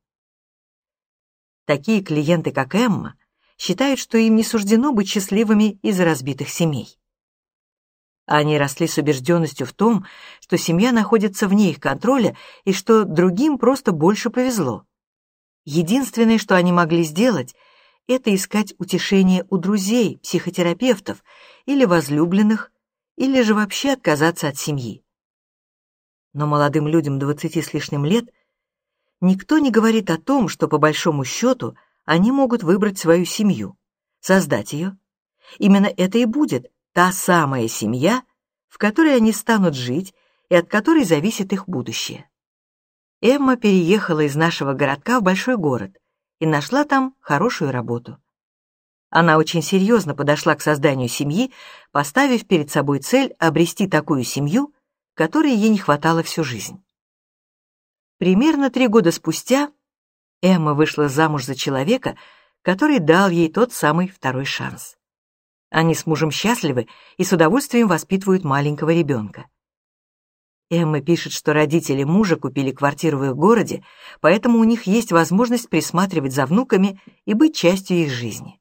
Такие клиенты, как Эмма, считают, что им не суждено быть счастливыми из разбитых семей. Они росли с убежденностью в том, что семья находится вне их контроля и что другим просто больше повезло. Единственное, что они могли сделать, это искать утешение у друзей, психотерапевтов или возлюбленных, или же вообще отказаться от семьи. Но молодым людям двадцати с лишним лет никто не говорит о том, что по большому счету они могут выбрать свою семью, создать ее. Именно это и будет та самая семья, в которой они станут жить и от которой зависит их будущее. Эмма переехала из нашего городка в большой город – и нашла там хорошую работу. Она очень серьезно подошла к созданию семьи, поставив перед собой цель обрести такую семью, которой ей не хватало всю жизнь. Примерно три года спустя Эмма вышла замуж за человека, который дал ей тот самый второй шанс. Они с мужем счастливы и с удовольствием воспитывают маленького ребенка. Эмма пишет, что родители мужа купили квартиру в их городе, поэтому у них есть возможность присматривать за внуками и быть частью их жизни.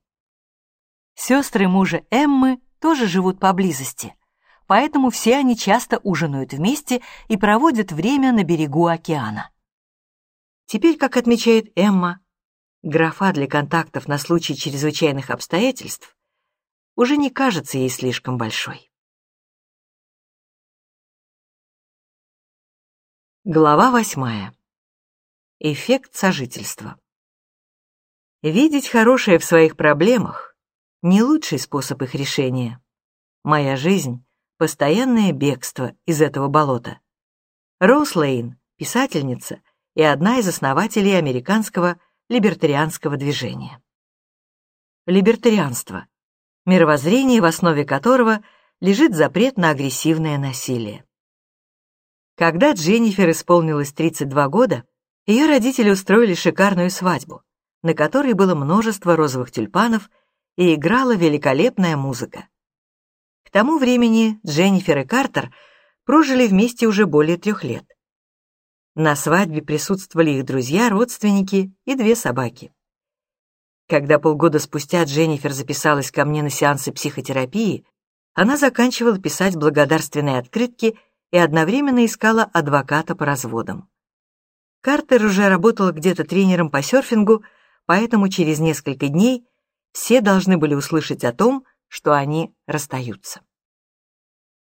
Сестры мужа Эммы тоже живут поблизости, поэтому все они часто ужинают вместе и проводят время на берегу океана. Теперь, как отмечает Эмма, графа для контактов на случай чрезвычайных обстоятельств уже не кажется ей слишком большой. Глава восьмая. Эффект сожительства. Видеть хорошее в своих проблемах — не лучший способ их решения. Моя жизнь — постоянное бегство из этого болота. Роуз Лейн, писательница и одна из основателей американского либертарианского движения. Либертарианство — мировоззрение, в основе которого лежит запрет на агрессивное насилие. Когда Дженнифер исполнилось 32 года, ее родители устроили шикарную свадьбу, на которой было множество розовых тюльпанов и играла великолепная музыка. К тому времени Дженнифер и Картер прожили вместе уже более трех лет. На свадьбе присутствовали их друзья, родственники и две собаки. Когда полгода спустя Дженнифер записалась ко мне на сеансы психотерапии, она заканчивала писать благодарственные открытки и одновременно искала адвоката по разводам. Картер уже работал где-то тренером по серфингу, поэтому через несколько дней все должны были услышать о том, что они расстаются.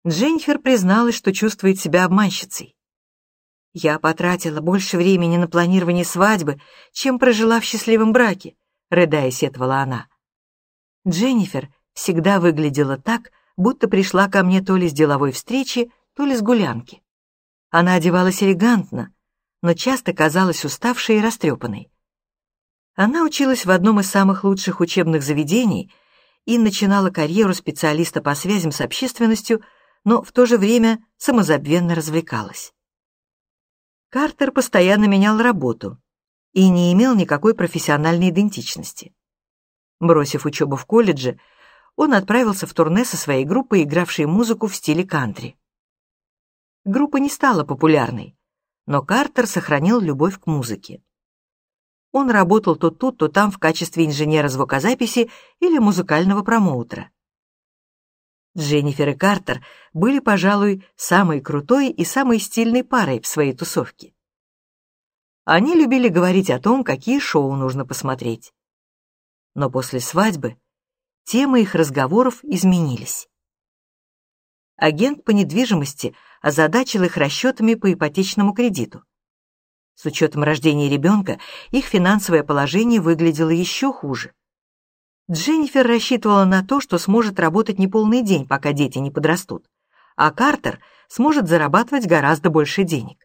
Дженнифер призналась, что чувствует себя обманщицей. «Я потратила больше времени на планирование свадьбы, чем прожила в счастливом браке», — рыдая сетовала она. Дженнифер всегда выглядела так, будто пришла ко мне то ли с деловой встречи, то ли с гулянки. Она одевалась элегантно, но часто казалась уставшей и растрепанной. Она училась в одном из самых лучших учебных заведений и начинала карьеру специалиста по связям с общественностью, но в то же время самозабвенно развлекалась. Картер постоянно менял работу и не имел никакой профессиональной идентичности. Бросив учебу в колледже, он отправился в турне со своей группой, игравшей музыку в стиле кантри. Группа не стала популярной, но Картер сохранил любовь к музыке. Он работал то тут, то там в качестве инженера звукозаписи или музыкального промоутера. Дженнифер и Картер были, пожалуй, самой крутой и самой стильной парой в своей тусовке. Они любили говорить о том, какие шоу нужно посмотреть. Но после свадьбы темы их разговоров изменились. Агент по недвижимости озадачил их расчетами по ипотечному кредиту. С учетом рождения ребенка их финансовое положение выглядело еще хуже. Дженнифер рассчитывала на то, что сможет работать неполный день, пока дети не подрастут, а Картер сможет зарабатывать гораздо больше денег.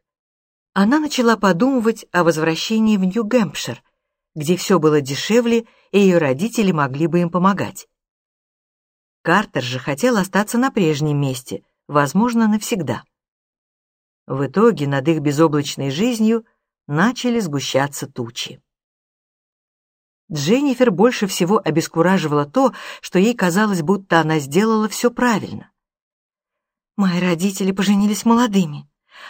Она начала подумывать о возвращении в Нью-Гэмпшир, где все было дешевле, и ее родители могли бы им помогать. Картер же хотел остаться на прежнем месте, возможно, навсегда. В итоге над их безоблачной жизнью начали сгущаться тучи. Дженнифер больше всего обескураживало то, что ей казалось, будто она сделала все правильно. «Мои родители поженились молодыми.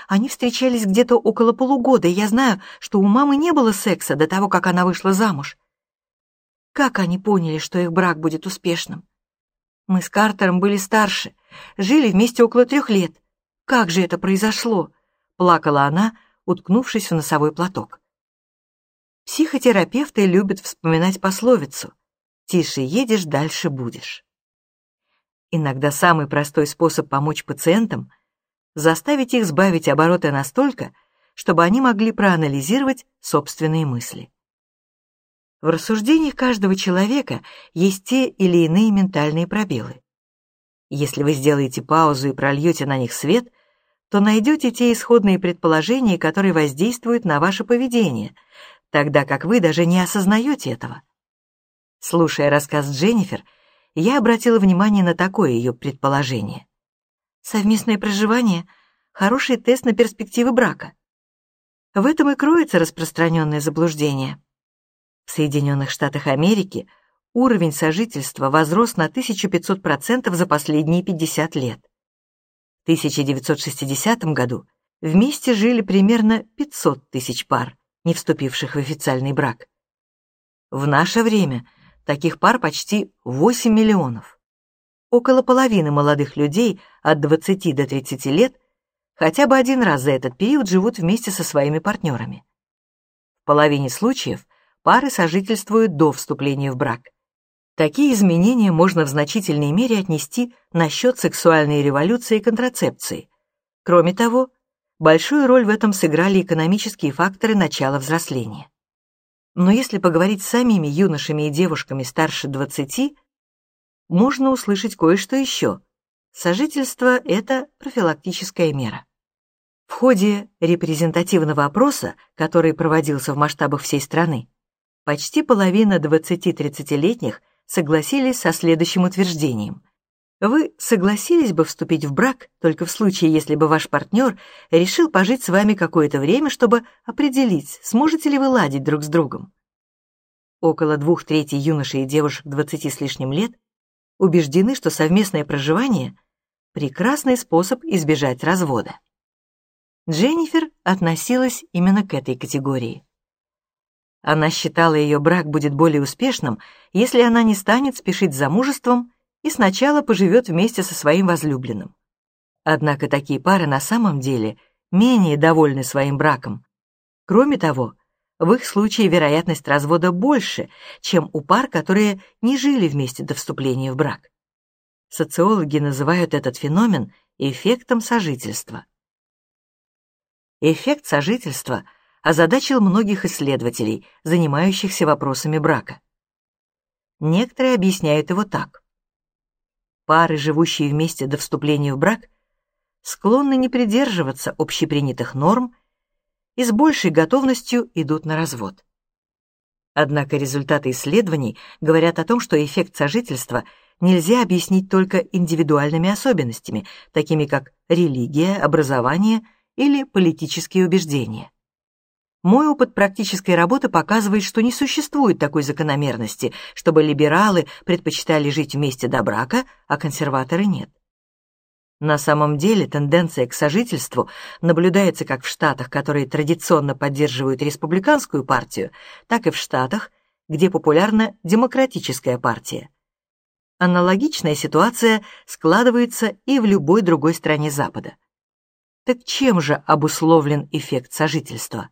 Они встречались где-то около полугода, и я знаю, что у мамы не было секса до того, как она вышла замуж. Как они поняли, что их брак будет успешным? Мы с Картером были старше, жили вместе около трех лет. Как же это произошло?» — плакала она, уткнувшись в носовой платок. Психотерапевты любят вспоминать пословицу «Тише едешь, дальше будешь». Иногда самый простой способ помочь пациентам — заставить их сбавить обороты настолько, чтобы они могли проанализировать собственные мысли. В рассуждениях каждого человека есть те или иные ментальные пробелы. Если вы сделаете паузу и прольете на них свет, то найдете те исходные предположения, которые воздействуют на ваше поведение, тогда как вы даже не осознаете этого. Слушая рассказ Дженнифер, я обратила внимание на такое ее предположение. Совместное проживание — хороший тест на перспективы брака. В этом и кроется распространенное заблуждение. В Соединенных Штатах Америки уровень сожительства возрос на 1500% за последние 50 лет. В 1960 году вместе жили примерно 500 тысяч пар не вступивших в официальный брак. В наше время таких пар почти 8 миллионов. Около половины молодых людей от 20 до 30 лет хотя бы один раз за этот период живут вместе со своими партнерами. В половине случаев пары сожительствуют до вступления в брак. Такие изменения можно в значительной мере отнести на счет сексуальной революции и контрацепции. Кроме того, Большую роль в этом сыграли экономические факторы начала взросления. Но если поговорить с самими юношами и девушками старше 20, можно услышать кое-что еще. Сожительство — это профилактическая мера. В ходе репрезентативного опроса, который проводился в масштабах всей страны, почти половина 20-30-летних согласились со следующим утверждением. Вы согласились бы вступить в брак только в случае, если бы ваш партнер решил пожить с вами какое-то время, чтобы определить, сможете ли вы ладить друг с другом? Около двух третей юношей и девушек 20 с лишним лет убеждены, что совместное проживание — прекрасный способ избежать развода. Дженнифер относилась именно к этой категории. Она считала, ее брак будет более успешным, если она не станет спешить с замужеством и сначала поживет вместе со своим возлюбленным. Однако такие пары на самом деле менее довольны своим браком. Кроме того, в их случае вероятность развода больше, чем у пар, которые не жили вместе до вступления в брак. Социологи называют этот феномен эффектом сожительства. Эффект сожительства озадачил многих исследователей, занимающихся вопросами брака. Некоторые объясняют его так пары, живущие вместе до вступления в брак, склонны не придерживаться общепринятых норм и с большей готовностью идут на развод. Однако результаты исследований говорят о том, что эффект сожительства нельзя объяснить только индивидуальными особенностями, такими как религия, образование или политические убеждения. Мой опыт практической работы показывает, что не существует такой закономерности, чтобы либералы предпочитали жить вместе до брака, а консерваторы нет. На самом деле тенденция к сожительству наблюдается как в штатах, которые традиционно поддерживают республиканскую партию, так и в штатах, где популярна демократическая партия. Аналогичная ситуация складывается и в любой другой стране Запада. Так чем же обусловлен эффект сожительства?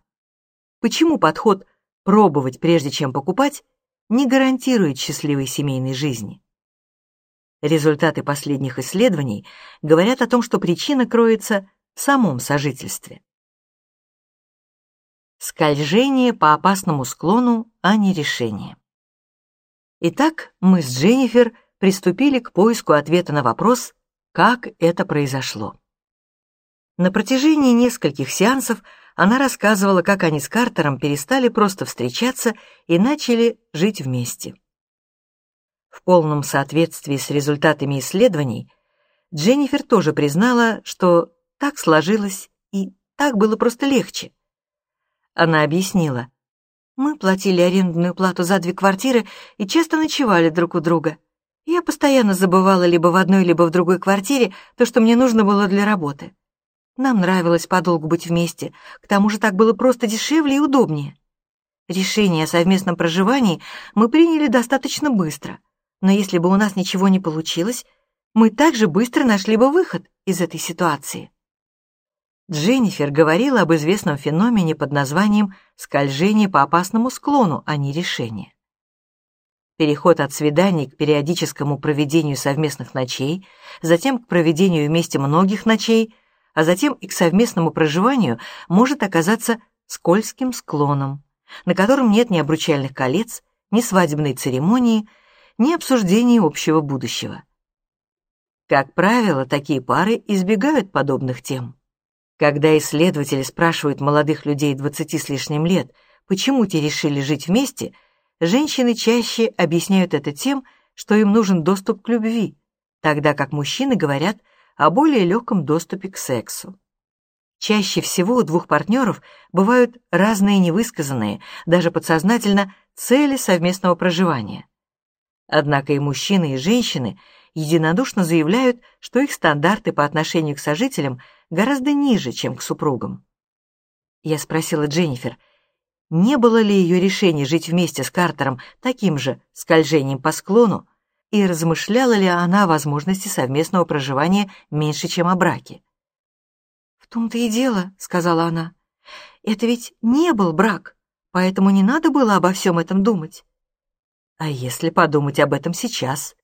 Почему подход «пробовать прежде чем покупать» не гарантирует счастливой семейной жизни? Результаты последних исследований говорят о том, что причина кроется в самом сожительстве. Скольжение по опасному склону, а не решение. Итак, мы с Дженнифер приступили к поиску ответа на вопрос, как это произошло. На протяжении нескольких сеансов она рассказывала, как они с Картером перестали просто встречаться и начали жить вместе. В полном соответствии с результатами исследований, Дженнифер тоже признала, что так сложилось и так было просто легче. Она объяснила, «Мы платили арендную плату за две квартиры и часто ночевали друг у друга. Я постоянно забывала либо в одной, либо в другой квартире то, что мне нужно было для работы. Нам нравилось подолгу быть вместе, к тому же так было просто дешевле и удобнее. Решение о совместном проживании мы приняли достаточно быстро — но если бы у нас ничего не получилось, мы также быстро нашли бы выход из этой ситуации. Дженнифер говорила об известном феномене под названием «скольжение по опасному склону», а не решение. Переход от свиданий к периодическому проведению совместных ночей, затем к проведению вместе многих ночей, а затем и к совместному проживанию может оказаться скользким склоном, на котором нет ни обручальных колец, ни свадебной церемонии, ни обсуждении общего будущего. Как правило, такие пары избегают подобных тем. Когда исследователи спрашивают молодых людей 20 с лишним лет, почему те решили жить вместе, женщины чаще объясняют это тем, что им нужен доступ к любви, тогда как мужчины говорят о более легком доступе к сексу. Чаще всего у двух партнеров бывают разные невысказанные, даже подсознательно, цели совместного проживания. Однако и мужчины, и женщины единодушно заявляют, что их стандарты по отношению к сожителям гораздо ниже, чем к супругам. Я спросила Дженнифер, не было ли ее решение жить вместе с Картером таким же скольжением по склону, и размышляла ли она о возможности совместного проживания меньше, чем о браке. «В том-то и дело», — сказала она, — «это ведь не был брак, поэтому не надо было обо всем этом думать. А если подумать об этом сейчас?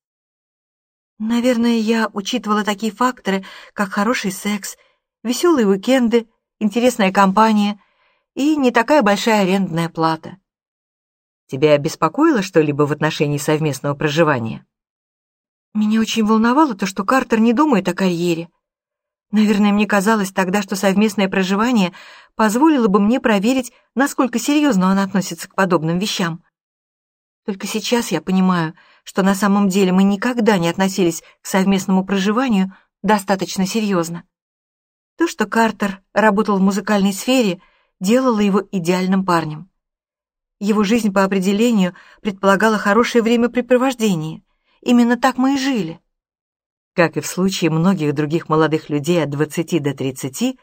Наверное, я учитывала такие факторы, как хороший секс, веселые уикенды, интересная компания и не такая большая арендная плата. Тебя беспокоило что-либо в отношении совместного проживания? Меня очень волновало то, что Картер не думает о карьере. Наверное, мне казалось тогда, что совместное проживание позволило бы мне проверить, насколько серьезно он относится к подобным вещам. Только сейчас я понимаю, что на самом деле мы никогда не относились к совместному проживанию достаточно серьезно. То, что Картер работал в музыкальной сфере, делало его идеальным парнем. Его жизнь по определению предполагала хорошее времяпрепровождение. Именно так мы и жили. Как и в случае многих других молодых людей от 20 до 30,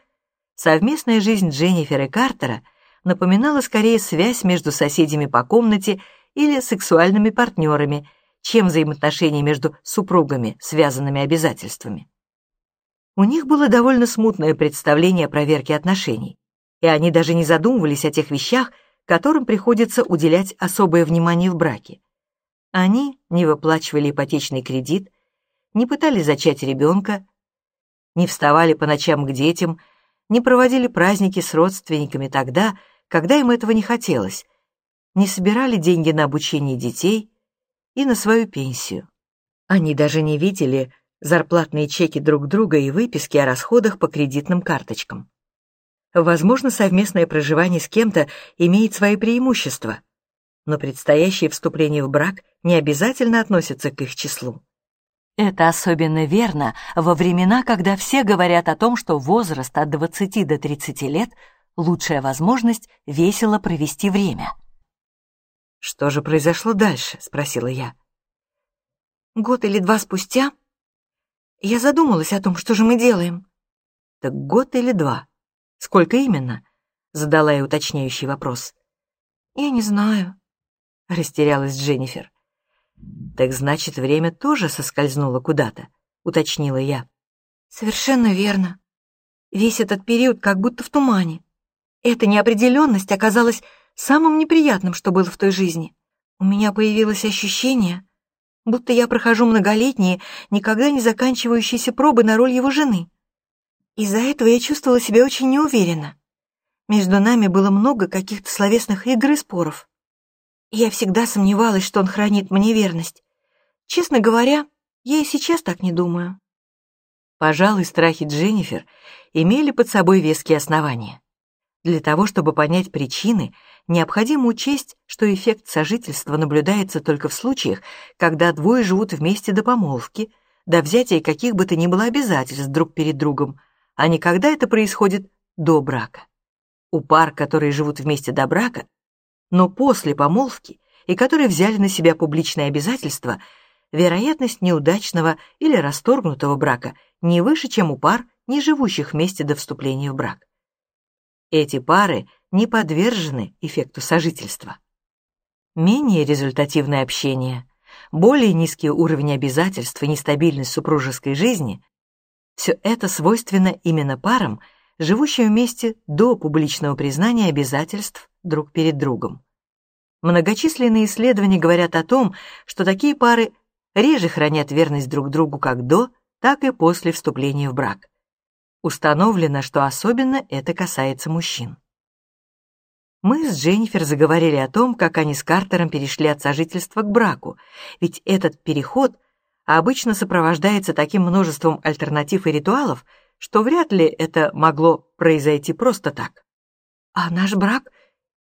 совместная жизнь Дженнифера и Картера напоминала скорее связь между соседями по комнате или сексуальными партнерами, чем взаимоотношения между супругами, связанными обязательствами. У них было довольно смутное представление о проверке отношений, и они даже не задумывались о тех вещах, которым приходится уделять особое внимание в браке. Они не выплачивали ипотечный кредит, не пытались зачать ребенка, не вставали по ночам к детям, не проводили праздники с родственниками тогда, когда им этого не хотелось, не собирали деньги на обучение детей и на свою пенсию. Они даже не видели зарплатные чеки друг друга и выписки о расходах по кредитным карточкам. Возможно, совместное проживание с кем-то имеет свои преимущества, но предстоящее вступление в брак не обязательно относится к их числу. Это особенно верно во времена, когда все говорят о том, что возраст от 20 до 30 лет — лучшая возможность весело провести время. «Что же произошло дальше?» — спросила я. Год или два спустя Я задумалась о том, что же мы делаем. Так год или два? Сколько именно? Задала я уточняющий вопрос. Я не знаю. Растерялась Дженнифер. Так значит, время тоже соскользнуло куда-то, уточнила я. Совершенно верно. Весь этот период как будто в тумане. Эта неопределенность оказалась самым неприятным, что было в той жизни. У меня появилось ощущение, будто я прохожу многолетние, никогда не заканчивающиеся пробы на роль его жены. Из-за этого я чувствовала себя очень неуверенно. Между нами было много каких-то словесных игр и споров. Я всегда сомневалась, что он хранит мне верность. Честно говоря, я и сейчас так не думаю. Пожалуй, страхи Дженнифер имели под собой веские основания. Для того, чтобы понять причины, необходимо учесть, что эффект сожительства наблюдается только в случаях, когда двое живут вместе до помолвки, до взятия каких бы то ни было обязательств друг перед другом, а не когда это происходит до брака. У пар, которые живут вместе до брака, но после помолвки и которые взяли на себя публичные обязательства, вероятность неудачного или расторгнутого брака не выше, чем у пар, не живущих вместе до вступления в брак. Эти пары не подвержены эффекту сожительства. Менее результативное общение, более низкий уровень обязательств и нестабильность супружеской жизни – все это свойственно именно парам, живущим вместе до публичного признания обязательств друг перед другом. Многочисленные исследования говорят о том, что такие пары реже хранят верность друг другу как до, так и после вступления в брак. Установлено, что особенно это касается мужчин. Мы с Дженнифер заговорили о том, как они с Картером перешли от сожительства к браку, ведь этот переход обычно сопровождается таким множеством альтернатив и ритуалов, что вряд ли это могло произойти просто так. «А наш брак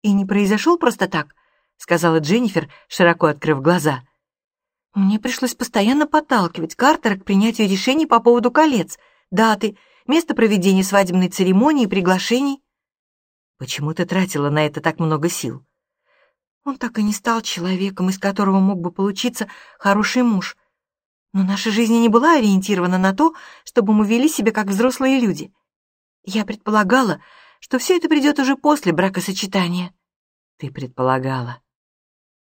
и не произошел просто так», — сказала Дженнифер, широко открыв глаза. «Мне пришлось постоянно подталкивать Картера к принятию решений по поводу колец, даты, место проведения свадебной церемонии и приглашений. Почему ты тратила на это так много сил? Он так и не стал человеком, из которого мог бы получиться хороший муж. Но наша жизнь не была ориентирована на то, чтобы мы вели себя как взрослые люди. Я предполагала, что все это придет уже после бракосочетания. Ты предполагала.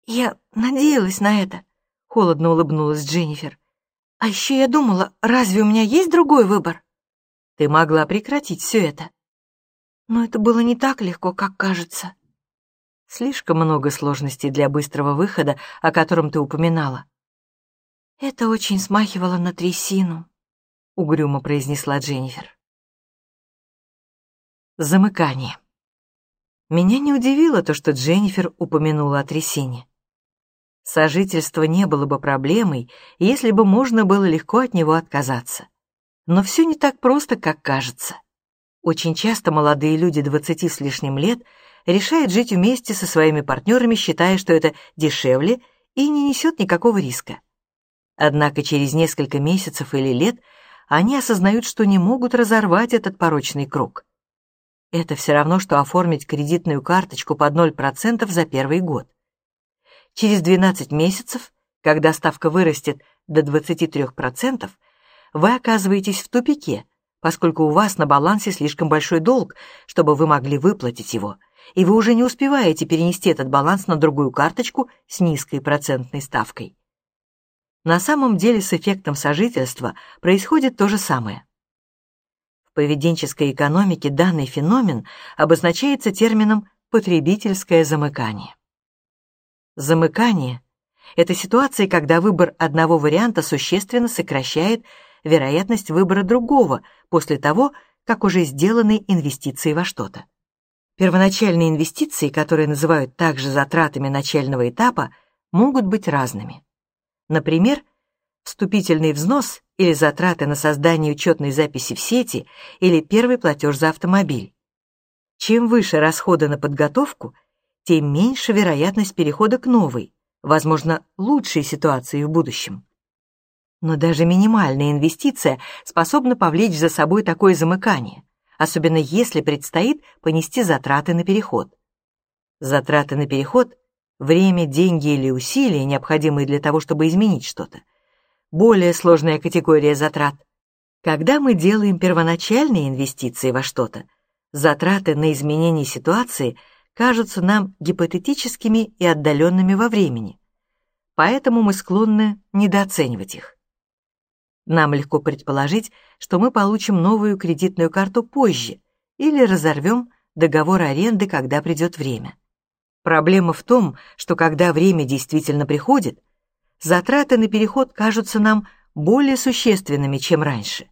Я надеялась на это, холодно улыбнулась Дженнифер. А еще я думала, разве у меня есть другой выбор? Ты могла прекратить все это. Но это было не так легко, как кажется. Слишком много сложностей для быстрого выхода, о котором ты упоминала. Это очень смахивало на трясину, угрюмо произнесла Дженнифер. Замыкание. Меня не удивило то, что Дженнифер упомянула о трясине. Сожительство не было бы проблемой, если бы можно было легко от него отказаться. Но все не так просто, как кажется. Очень часто молодые люди 20 с лишним лет решают жить вместе со своими партнерами, считая, что это дешевле и не несет никакого риска. Однако через несколько месяцев или лет они осознают, что не могут разорвать этот порочный круг. Это все равно, что оформить кредитную карточку под 0% за первый год. Через 12 месяцев, когда ставка вырастет до 23%, вы оказываетесь в тупике, поскольку у вас на балансе слишком большой долг, чтобы вы могли выплатить его, и вы уже не успеваете перенести этот баланс на другую карточку с низкой процентной ставкой. На самом деле с эффектом сожительства происходит то же самое. В поведенческой экономике данный феномен обозначается термином «потребительское замыкание». Замыкание – это ситуация, когда выбор одного варианта существенно сокращает вероятность выбора другого после того, как уже сделаны инвестиции во что-то. Первоначальные инвестиции, которые называют также затратами начального этапа, могут быть разными. Например, вступительный взнос или затраты на создание учетной записи в сети или первый платеж за автомобиль. Чем выше расходы на подготовку, тем меньше вероятность перехода к новой, возможно, лучшей ситуации в будущем. Но даже минимальная инвестиция способна повлечь за собой такое замыкание, особенно если предстоит понести затраты на переход. Затраты на переход – время, деньги или усилия, необходимые для того, чтобы изменить что-то. Более сложная категория затрат, Когда мы делаем первоначальные инвестиции во что-то, затраты на изменение ситуации кажутся нам гипотетическими и отдаленными во времени. Поэтому мы склонны недооценивать их. Нам легко предположить, что мы получим новую кредитную карту позже или разорвем договор аренды, когда придет время. Проблема в том, что когда время действительно приходит, затраты на переход кажутся нам более существенными, чем раньше.